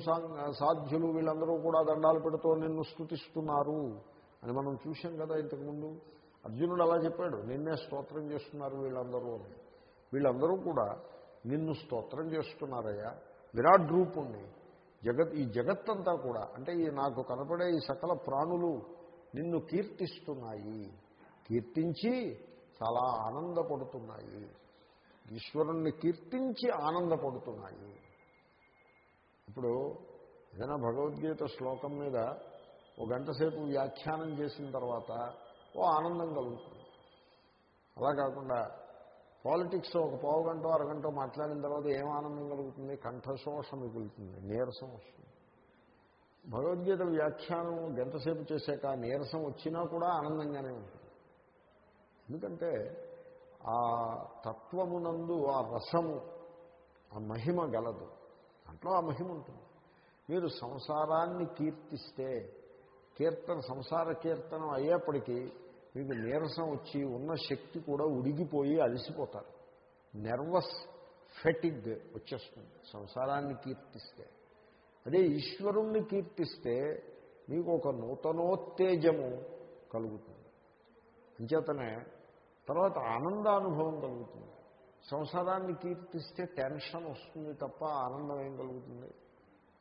సాధ్యులు వీళ్ళందరూ కూడా దండాలు పెడుతూ నిన్ను స్థుతిస్తున్నారు అని మనం చూసాం కదా ఇంతకుముందు. అర్జునుడు అలా చెప్పాడు నిన్నే స్తోత్రం చేస్తున్నారు వీళ్ళందరూ. వీళ్ళందరూ కూడా నిన్ను స్తోత్రం చేస్తున్నారయ్యా విరాట్ రూపుణ్ణి జగత్ ఈ జగత్తంతా కూడా అంటే ఈ నాకు కనపడే ఈ సకల ప్రాణులు నిన్ను కీర్తిస్తున్నాయి. కీర్తించి చాలా ఆనందపడుతున్నాయి. ఈశ్వరుణ్ణి కీర్తించి ఆనందపడుతున్నాయి. ఇప్పుడు ఏదైనా భగవద్గీత శ్లోకం మీద ఓ గంట సేపు వ్యాఖ్యానం చేసిన తర్వాత ఓ ఆనందం కలుగుతుంది. అలా కాకుండా పాలిటిక్స్ ఒక పావు గంట అరగంట మాట్లాడిన తర్వాత ఏం ఆనందం కలుగుతుంది? కంఠశోష మిగులుతుంది నీరసం వస్తుంది. భగవద్గీత వ్యాఖ్యానం గంటసేపు చేశాక నీరసం వచ్చినా కూడా ఆనందంగానే ఉంటుంది. ఎందుకంటే ఆ తత్వమునందు ఆ రసము ఆ మహిమ గలదు. దాంట్లో ఆ మహిమ ఉంటుంది. మీరు సంసారాన్ని కీర్తిస్తే కీర్తన సంసార కీర్తనం అయ్యేప్పటికీ మీకు నీరసం వచ్చి ఉన్న శక్తి కూడా ఉడిగిపోయి అలసిపోతారు. నెర్వస్ ఫెటిగ్ వచ్చేస్తుంది. సంసారాన్ని కీర్తిస్తే. అదే ఈశ్వరుణ్ణి కీర్తిస్తే మీకు ఒక నూతనోత్తేజము కలుగుతుంది. అంచేతనే తర్వాత ఆనందానుభవం కలుగుతుంది. సంసారాన్ని కీర్తిస్తే టెన్షన్ వస్తుంది తప్ప ఆనందం ఏం కలుగుతుంది?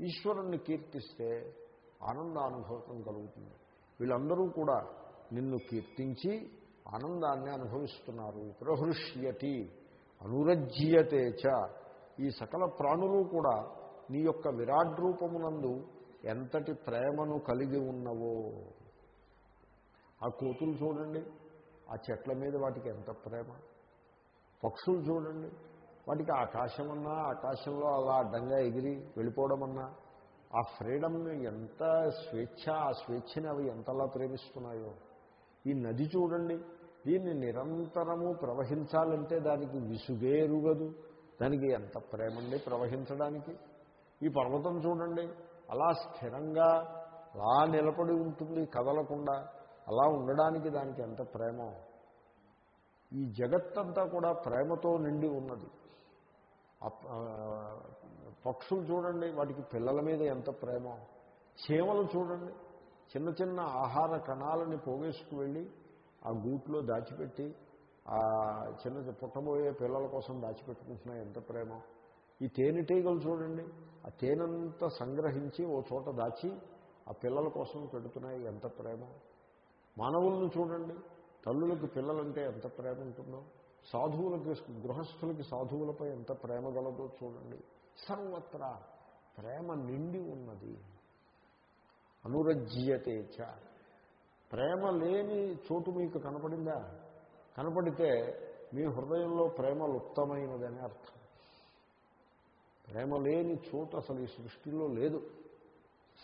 ఈశ్వరుణ్ణి కీర్తిస్తే ఆనందానుభవం కలుగుతుంది. వీళ్ళందరూ కూడా నిన్ను కీర్తించి ఆనందాన్ని అనుభవిస్తున్నారు. ప్రహృష్యతి అనురజ్యతే చ. ఈ సకల ప్రాణులు కూడా నీ యొక్క విరాట్ రూపమునందు ఎంతటి ప్రేమను కలిగి ఉన్నవో. ఆ కోతులు చూడండి ఆ చెట్ల మీద వాటికి ఎంత ప్రేమ. పక్షులు చూడండి వాటికి ఆకాశం అన్నా ఆకాశంలో అలా అడ్డంగా ఎగిరి వెళ్ళిపోవడం అన్నా ఆ ఫ్రీడమ్ని ఎంత స్వేచ్ఛ ఆ స్వేచ్ఛని అవి ఎంతలా ప్రేమిస్తున్నాయో. ఈ నది చూడండి దీన్ని నిరంతరము ప్రవహించాలంటే దానికి విసుగేరుగదు దానికి ఎంత ప్రేమండి ప్రవహించడానికి. ఈ పర్వతం చూడండి అలా స్థిరంగా అలా నిలబడి ఉంటుంది కదలకుండా అలా ఉండడానికి దానికి ఎంత ప్రేమో. ఈ జగత్తంతా కూడా ప్రేమతో నిండి ఉన్నది. పక్షులు చూడండి వాటికి పిల్లల మీద ఎంత ప్రేమో. చీమలు చూడండి చిన్న చిన్న ఆహార కణాలని పోగేసుకు వెళ్ళి ఆ గూట్లో దాచిపెట్టి ఆ చిన్న పుట్టబోయే పిల్లల కోసం దాచిపెట్టుకుంటున్నాయి ఎంత ప్రేమ. ఈ తేనెటీగలు చూడండి ఆ తేనంతా సంగ్రహించి ఓ చోట దాచి ఆ పిల్లల కోసం పెడుతున్నాయి ఎంత ప్రేమ. మానవులను చూడండి తల్లులకు పిల్లలంటే ఎంత ప్రేమ ఉంటుందో సాధువులకి గృహస్థులకి సాధువులపై ఎంత ప్రేమ గలదో చూడండి. సర్వత్రా ప్రేమ నిండి ఉన్నది. అనురజ్యతే చ. ప్రేమ లేని చోటు మీకు కనపడిందా? కనపడితే మీ హృదయంలో ప్రేమ లుప్తమైనదని అర్థం. ప్రేమ లేని చోటు అసలు ఈ సృష్టిలో లేదు.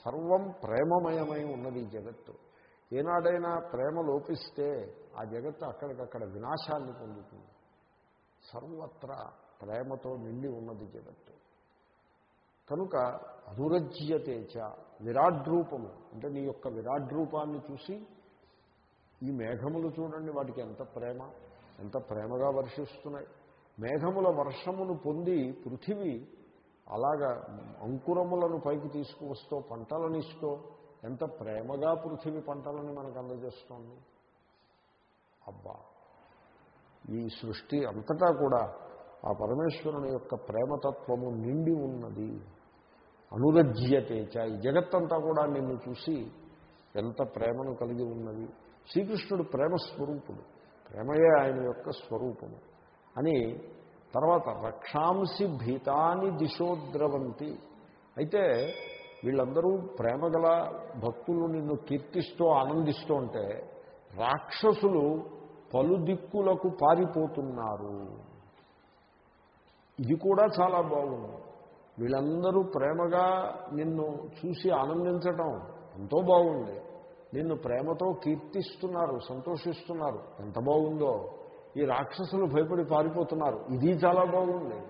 సర్వం ప్రేమమయమై ఉన్నది ఈ జగత్తు. ఏనాడైనా ప్రేమ లోపిస్తే ఆ జగత్తు అక్కడికక్కడ వినాశాన్ని పొందుతుంది. సర్వత్రా ప్రేమతో నిండి ఉన్నది జగత్తు. కనుక అనురజ్యతేచ విరాట్ రూపము అంటే నీ యొక్క విరాట్ రూపాన్ని చూసి ఈ మేఘములు చూడండి వాటికి ఎంత ప్రేమ ఎంత ప్రేమగా వర్షిస్తున్నాయి. మేఘముల వర్షమును పొంది పృథివీ అలాగా అంకురములను పైకి తీసుకువస్తూ పంటలను ఇస్తూ ఎంత ప్రేమగా పృథివీ పంటలని మనకు అందజేస్తోంది. అబ్బా! ఈ సృష్టి అంతటా కూడా ఆ పరమేశ్వరుని యొక్క ప్రేమతత్వము నిండి ఉన్నది. అనురజ్యతేచ ఈ జగత్తంతా కూడా నిన్ను చూసి ఎంత ప్రేమను కలిగి ఉన్నది. శ్రీకృష్ణుడు ప్రేమ స్వరూపుడు. ప్రేమయే ఆయన యొక్క స్వరూపము. అని తర్వాత రక్షాంసి భీతాని దిశోద్రవంతి. అయితే వీళ్ళందరూ ప్రేమగల భక్తులు నిన్ను కీర్తిస్తూ ఆనందిస్తూ ఉంటే రాక్షసులు పలు దిక్కులకు పారిపోతున్నారు. ఇది కూడా చాలా బాగుంది. వీళ్ళందరూ ప్రేమగా నిన్ను చూసి ఆనందించటం ఎంతో బాగుంది. నిన్ను ప్రేమతో కీర్తిస్తున్నారు సంతోషిస్తున్నారు. ఎంత బాగుందో. ఈ రాక్షసులు భయపడి పారిపోతున్నారు. ఇది చాలా బాగుంది.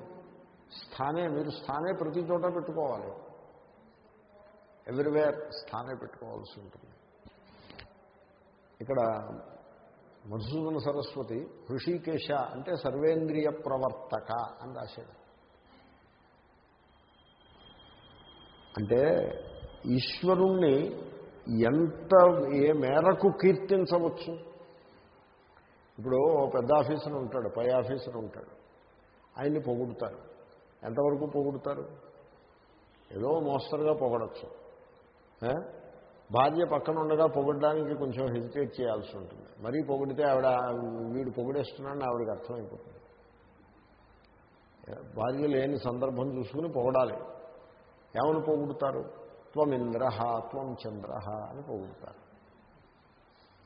స్థానే మీరు స్థానే ప్రతి చోట పెట్టుకోవాలి. ఎవ్రీవేర్ స్థానే పెట్టుకోవాల్సి ఉంటుంది. ఇక్కడ మధుసూదన సరస్వతి హృషికేశ అంటే సర్వేంద్రియ ప్రవర్తక అని రాశాడు. అంటే ఈశ్వరుణ్ణి ఎంత ఏ మేరకు కీర్తించవచ్చు? ఇప్పుడు ఓ పెద్ద ఆఫీసర్ ఉంటాడు పై ఆఫీసర్ ఉంటాడు. ఆయన్ని పొగుడుతారు. ఎంతవరకు పొగుడుతారు? ఏదో మోస్తరుగా పొగడచ్చు. భార్య పక్కన ఉండగా పొగడడానికి కొంచెం హెజిటేట్ చేయాల్సి ఉంటుంది. మరీ పొగిడితే ఆవిడ వీడు పొగిడేస్తున్నాడని ఆవిడకి అర్థమైపోతుంది. భార్య లేని సందర్భం చూసుకుని పొగడాలి. ఏమని పోగొడతారు? త్వమింద్ర త్వం చంద్ర అని పోగొడతారు.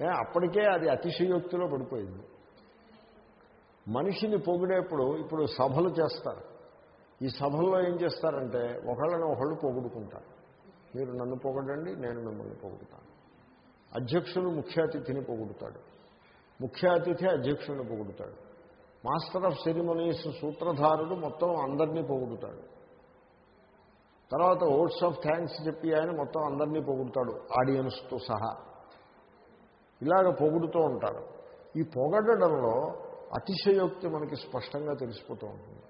ఏ, అప్పటికే అది అతిశయోక్తిలో పడిపోయింది. మనిషిని పొగిడేప్పుడు ఇప్పుడు సభలు చేస్తారు. ఈ సభల్లో ఏం చేస్తారంటే ఒకళ్ళని ఒకళ్ళు పొగుడుకుంటారు. మీరు నన్ను పొగడండి నేను మిమ్మల్ని పొగుడుతాను. అధ్యక్షులు ముఖ్య అతిథిని పొగుడుతాడు. ముఖ్య అతిథి అధ్యక్షుడిని పొగుడుతాడు. మాస్టర్ ఆఫ్ సెరిమనీస్ సూత్రధారుడు మొత్తం అందరినీ పొగుడుతాడు. తర్వాత ఓట్స్ ఆఫ్ థ్యాంక్స్ చెప్పి ఆయన మొత్తం అందరినీ పొగుడుతాడు ఆడియన్స్తో సహా. ఇలాగ పొగుడుతూ ఉంటాడు. ఈ పొగడడంలో అతిశయోక్తి మనకి స్పష్టంగా తెలిసిపోతూ ఉంటుంది.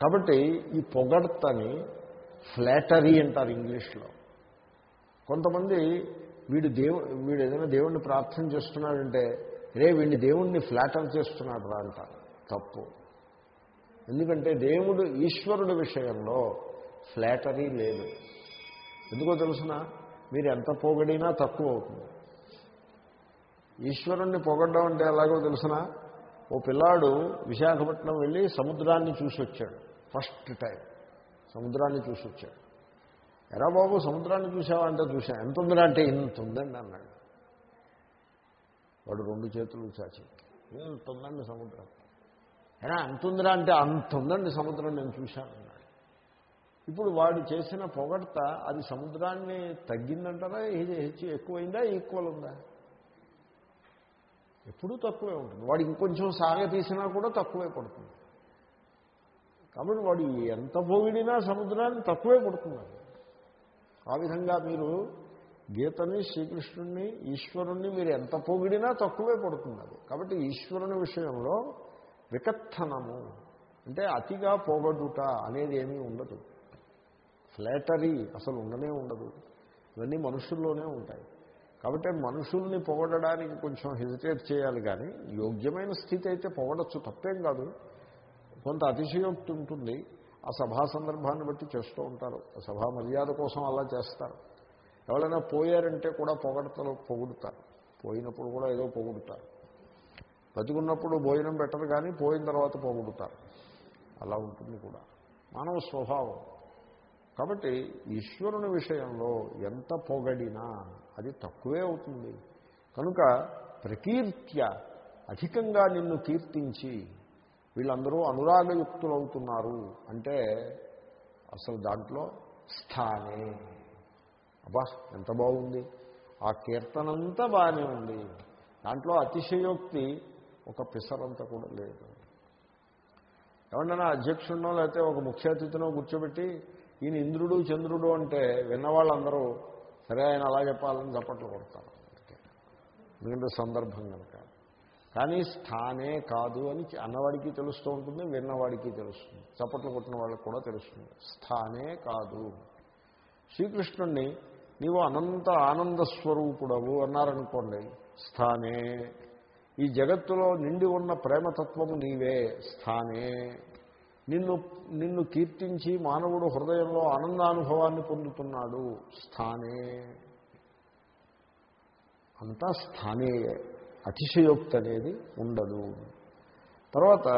కాబట్టి ఈ పొగడ్తని ఫ్లాటరీ అంటారు ఇంగ్లీష్లో. కొంతమంది వీడు దేవు వీడు ఏదైనా దేవుణ్ణి ప్రార్థన చేస్తున్నాడంటే రే వీడిని దేవుణ్ణి ఫ్లాటర్ చేస్తున్నాడు రా అంటారు. తప్పు. ఎందుకంటే దేవుడు ఈశ్వరుడి విషయంలో ఫ్లాటరీ లేదు. ఎందుకో తెలుసిన? మీరు ఎంత పొగడినా తక్కువ అవుతుంది. ఈశ్వరుణ్ణి పొగడ్డం అంటే ఎలాగో తెలుసిన? ఓ పిల్లాడు విశాఖపట్నం వెళ్ళి సముద్రాన్ని చూసి వచ్చాడు ఫస్ట్ టైం సముద్రాన్ని చూసి వచ్చాడు ఎరా బాబు సముద్రాన్ని చూసావా అంటే చూసా ఎంత ఉందిరా అంటే ఇంత ఉందండి అన్నాడు. వాడు రెండు చేతులు చాచి. ఇంత ఉందండి సముద్రం. ఎరా అంత ఉందిరా అంటే అంత ఉందండి సముద్రం నేను చూశాను అన్నాడు. ఇప్పుడు వాడు చేసిన పొగడ్త అది సముద్రాన్ని తగ్గిందంటారా? ఇది హెచ్చు ఎక్కువైందా? ఈక్వల్ ఉందా? ఎప్పుడూ తక్కువే ఉంటుంది. వాడు ఇంకొంచెం సాగ తీసినా కూడా తక్కువే పడుతుంది. కాబట్టి వాడు ఎంత పొగిడినా సముద్రాన్ని తక్కువే పడుతున్నాడు ఆ విధంగా మీరు గీతని శ్రీకృష్ణుణ్ణి ఈశ్వరుణ్ణి మీరు ఎంత పొగిడినా తక్కువే పడుతున్నారు. కాబట్టి ఈశ్వరుని విషయంలో వికత్తనము అంటే అతిగా పోగొడుట అనేది ఏమీ ఉండదు. ఫ్లాటరీ అసలు ఉండనే ఉండదు. ఇవన్నీ మనుషుల్లోనే ఉంటాయి. కాబట్టి మనుషుల్ని పొగడడానికి కొంచెం హెజిటేట్ చేయాలి కానీ యోగ్యమైన స్థితి అయితే పొగడచ్చు తప్పేం కాదు. కొంత అతిశయోక్తి ఉంటుంది. ఆ సభా సందర్భాన్ని బట్టి చేస్తూ ఉంటారు. ఆ సభా మర్యాద కోసం అలా చేస్తారు. ఎవరైనా పోయారంటే కూడా పొగడతలు పొగుడుతారు. పోయినప్పుడు కూడా ఏదో పొగుడుతారు. బతికున్నప్పుడు భోజనం పెట్టరు కానీ పోయిన తర్వాత పోగొడతారు. అలా ఉంటుంది కూడా. మానవ స్వభావం. కాబట్టి ఈశ్వరుని విషయంలో ఎంత పొగడినా అది తక్కువే అవుతుంది. కనుక ప్రకీర్త్య అధికంగా నిన్ను కీర్తించి వీళ్ళందరూ అనురాగయుక్తులవుతున్నారు అంటే అసలు దాంట్లో స్థానే. అబ్బా ఎంత బాగుంది. ఆ కీర్తనంతా బాగానే ఉంది. దాంట్లో అతిశయోక్తి ఒక పిసరంత కూడా లేదు. ఎవరినైనా అధ్యక్షుడినో లేకపోతే ఒక ముఖ్య అతిథినో కూర్చోబెట్టి ఈయన ఇంద్రుడు చంద్రుడు అంటే విన్నవాళ్ళందరూ సరే ఆయన అలా చెప్పాలని చప్పట్లు కొడతారు. ఎందుకంటే సందర్భం కనుక. కానీ స్థానే కాదు అని అన్నవాడికి తెలుస్తూ ఉంటుంది విన్నవాడికి తెలుస్తుంది. చప్పట్లు కొట్టిన వాళ్ళకి కూడా తెలుస్తుంది. స్థానే కాదు. శ్రీకృష్ణుణ్ణి నీవు అనంత ఆనంద స్వరూపుడవు అన్నారనుకోండి స్థానే ఈ జగత్తులో నిండి ఉన్న ప్రేమతత్వము నీవే స్థానే. నిన్ను నిన్ను కీర్తించి మానవుడు హృదయంలో ఆనందానుభవాన్ని పొందుతున్నాడు స్థానే. అంతా స్థానేయే. అతిశయోక్తి అనేది ఉండదు. తర్వాత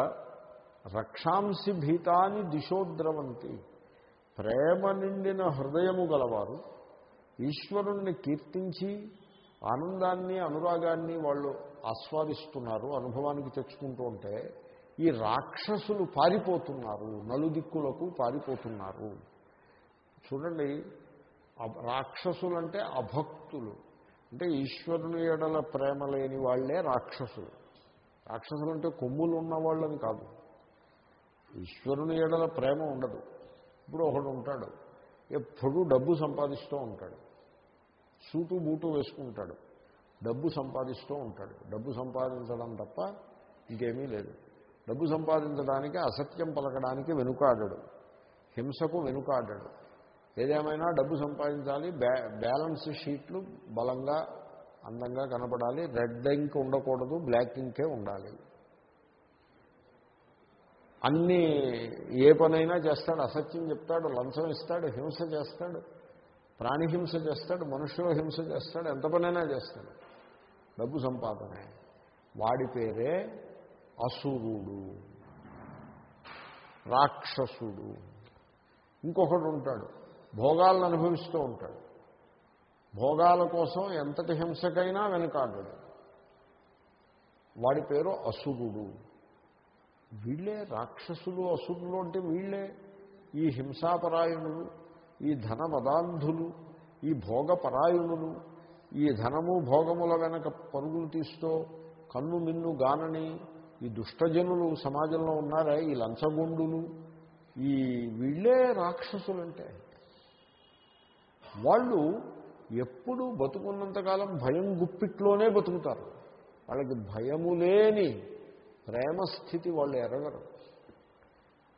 రక్షాంసి భీతాని దిశోద్రవంతి. ప్రేమ నిండిన హృదయము గలవారు ఈశ్వరుణ్ణి కీర్తించి ఆనందాన్ని అనురాగాన్ని వాళ్ళు ఆస్వాదిస్తున్నారు అనుభవానికి తెచ్చుకుంటూ ఉంటే ఈ రాక్షసులు పారిపోతున్నారు నలుదిక్కులకు పారిపోతున్నారు. చూడండి రాక్షసులంటే రాక్షసులు అంటే అభక్తులు. అంటే ఈశ్వరుని ఎడల ప్రేమ లేని వాళ్ళే రాక్షసులు. రాక్షసులు అంటే కొమ్ములు ఉన్నవాళ్ళని కాదు. ఈశ్వరుని ఎడల ప్రేమ ఉండదు. ఇప్పుడు ఒకడు ఉంటాడు ఎప్పుడూ డబ్బు సంపాదిస్తూ ఉంటాడు. సూటు బూటు వేసుకుంటాడు. డబ్బు సంపాదిస్తూ ఉంటాడు. డబ్బు సంపాదించడం తప్ప ఇంకేమీ లేదు. డబ్బు సంపాదించడానికి అసత్యం పలకడానికి వెనుకాడడు. హింసకు వెనుకాడడు. ఏదేమైనా డబ్బు సంపాదించాలి బ్యా బ్యాలెన్స్ షీట్లు బలంగా అందంగా కనపడాలి రెడ్ ఇంక్ ఉండకూడదు బ్లాక్ ఇంకే ఉండాలి. అన్ని ఏ పనైనా చేస్తాడు అసత్యం చెప్తాడు లంచం ఇస్తాడు హింస చేస్తాడు ప్రాణిహింస చేస్తాడు మనుషుల హింస చేస్తాడు ఎంత పనైనా చేస్తాడు. డబ్బు సంపాదనే. వాడి పేరే అసురుడు. రాక్షసుడు. ఇంకొకడు ఉంటాడు. భోగాలను అనుభవిస్తూ ఉంటాడు. భోగాల కోసం ఎంతటి హింసకైనా వెనుకాడడు. వాడి పేరు అసురుడు. వీళ్ళే రాక్షసులు అసురులు అంటే వీళ్ళే. ఈ హింసాపరాయణులు ఈ ధనమదాంధులు ఈ భోగపరాయణులు ఈ ధనము భోగముల వెనక పరుగులు తీస్తూ కన్ను మిన్ను గానని ఈ దుష్టజనులు సమాజంలో ఉన్నారే ఈ లంచగొండులు ఈ వీళ్ళే రాక్షసులంటే. వాళ్ళు ఎప్పుడు బతుకున్నంతకాలం భయం గుప్పిట్లోనే బతుకుతారు. వాళ్ళకి భయము లేని ప్రేమస్థితి వాళ్ళు ఎరగరు.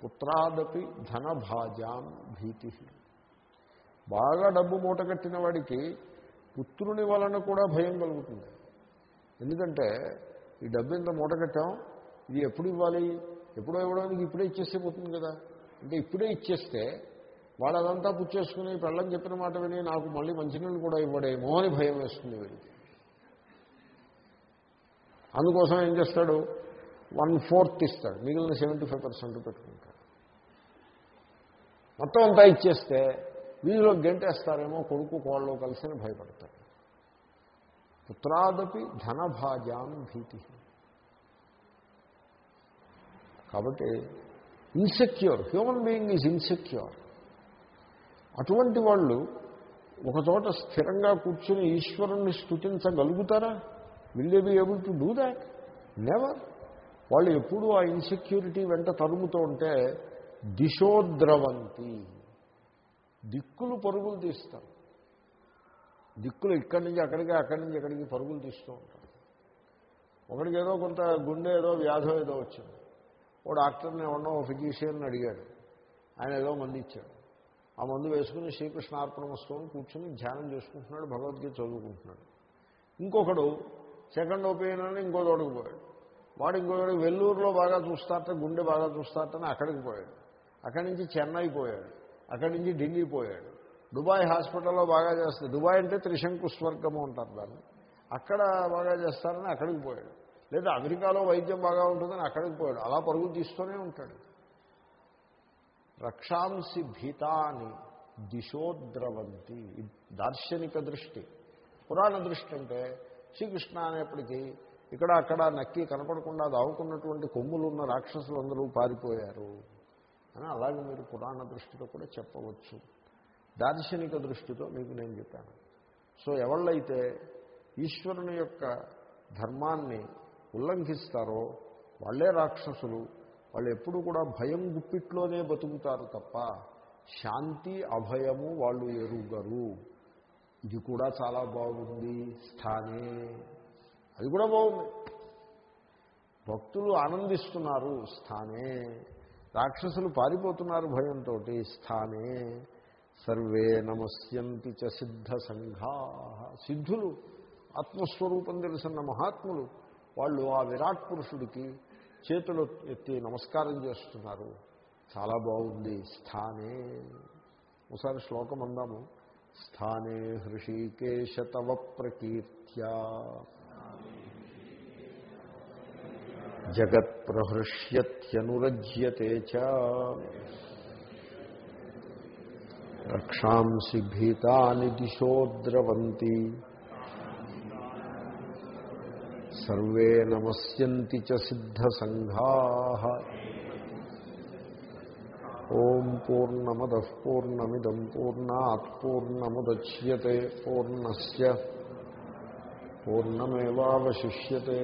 పుత్రాదపి ధనభాజాం భీతి. బాగా డబ్బు మూట కట్టిన వాడికి పుత్రుని వలన కూడా భయం కలుగుతుంది. ఎందుకంటే ఈ డబ్బు ఇంత మూట ఇది ఎప్పుడు ఇవ్వాలి? ఎప్పుడో ఇవ్వడానికి ఇప్పుడే ఇచ్చేస్తే పోతుంది కదా. అంటే ఇప్పుడే ఇచ్చేస్తే వాళ్ళు అదంతా పుచ్చేసుకుని పెళ్ళని చెప్పిన మాట విని నాకు మళ్ళీ మంచినీళ్ళు కూడా ఇవ్వడేమో అని భయం వేస్తుంది వీడికి. అందుకోసం ఏం చేస్తాడు? వన్ ఫోర్త్ ఇస్తాడు. మిగిలిన సెవెంటీ ఫైవ్ పర్సెంట్ పెట్టుకుంటాడు. మొత్తం అంతా ఇచ్చేస్తే వీధిలో గెంటేస్తారేమో కొడుకు కోళ్ళు కలిసి భయపడతారు. పుత్రాదపి ధనభాజాం భీతి. కాబట్టి insecure human being is insecure అటువంటి వాళ్ళు ఒకచోట స్థిరంగా కూర్చుని ఈశ్వరుణ్ణి స్థుతించగలుగుతారా will they be able to do that never వాళ్ళు ఎప్పుడూ ఆ ఇన్సెక్యూరిటీ వెంట తరుముతూ ఉంటే దిశోద్రవంతి. దిక్కులు పరుగులు తీస్తారు. దిక్కులు ఇక్కడి నుంచి అక్కడికి అక్కడి నుంచి అక్కడికి పరుగులు తీస్తూ ఉంటారు. ఒకడికి ఏదో కొంత గుండె ఏదో వ్యాధం ఏదో వచ్చింది. ఓ డాక్టర్ని ఎవడో ఓ ఫిజిషియన్ అడిగాడు. ఆయన ఏదో మందు ఇచ్చాడు. ఆ మందు వేసుకుని శ్రీకృష్ణ అర్పణ కూర్చొని ధ్యానం చేసుకుంటున్నాడు భగవద్గీత చదువుకుంటున్నాడు. ఇంకొకడు సెకండ్ ఒపీనియన్ అని ఇంకో తోడుకు పోయాడు. వాడు ఇంకో తోడికి వెల్లూరులో బాగా చూస్తారట గుండె బాగా చూస్తారటని అక్కడికి పోయాడు. అక్కడి నుంచి చెన్నై పోయాడు. అక్కడి నుంచి ఢిల్లీ పోయాడు దుబాయ్ హాస్పిటల్లో బాగా చేస్తారు దుబాయ్ అంటే త్రిశంకు స్వర్గము అంటారు దాన్ని. అక్కడ బాగా చేస్తారని అక్కడికి పోయాడు. లేదా అమెరికాలో వైద్యం బాగా ఉంటుందని అక్కడికి పోయాడు. అలా పరుగులు తీస్తూనే ఉంటాడు. రక్షాంసి భీతాని దిశోద్రవంతి. దార్శనిక దృష్టి. పురాణ దృష్టి అంటే శ్రీకృష్ణ అనేప్పటికీ ఇక్కడ అక్కడ నక్కి కనపడకుండా దావుకున్నటువంటి కొమ్ములు ఉన్న రాక్షసులందరూ పారిపోయారు. అని అలాగే మీరు పురాణ దృష్టితో కూడా చెప్పవచ్చు. దార్శనిక దృష్టితో మీకు నేను చెప్పాను. సో ఎవళ్ళైతే ఈశ్వరుని యొక్క ధర్మాన్ని ఉల్లంఘిస్తారో వాళ్ళే రాక్షసులు వాళ్ళు ఎప్పుడు కూడా భయం గుప్పిట్లోనే బతుకుతారు తప్ప శాంతి అభయము వాళ్ళు ఎరుగరు. ఇది కూడా చాలా బాగుంది స్థానే. అది కూడా బాగుంది. భక్తులు ఆనందిస్తున్నారు స్థానే. రాక్షసులు పారిపోతున్నారు భయంతో స్థానే సర్వే నమస్యంతి చ సిద్ధ సంఘా. సిద్ధులు ఆత్మస్వరూపం తెలిసిన మహాత్ములు వాళ్ళు ఆ విరాట్ పురుషుడికి చేతులు ఎత్తి నమస్కారం చేస్తున్నారు. చాలా బాగుంది స్థానే. ఒకసారి శ్లోకం అందాము స్థానే హృషికేశ తవ ప్రకీర్త్యా. జగత్ ప్రహృష్యత్యనురజ్యతే చ రక్షాంసి భీతాని దిశో ద్రవంతి సర్వే నమస్యంతి చ సిద్ధసంఘా ఓం పూర్ణమద పూర్ణమిదం పూర్ణాత్ పూర్ణముద్యతే పూర్ణస్ పూర్ణమేవాశిష్యతే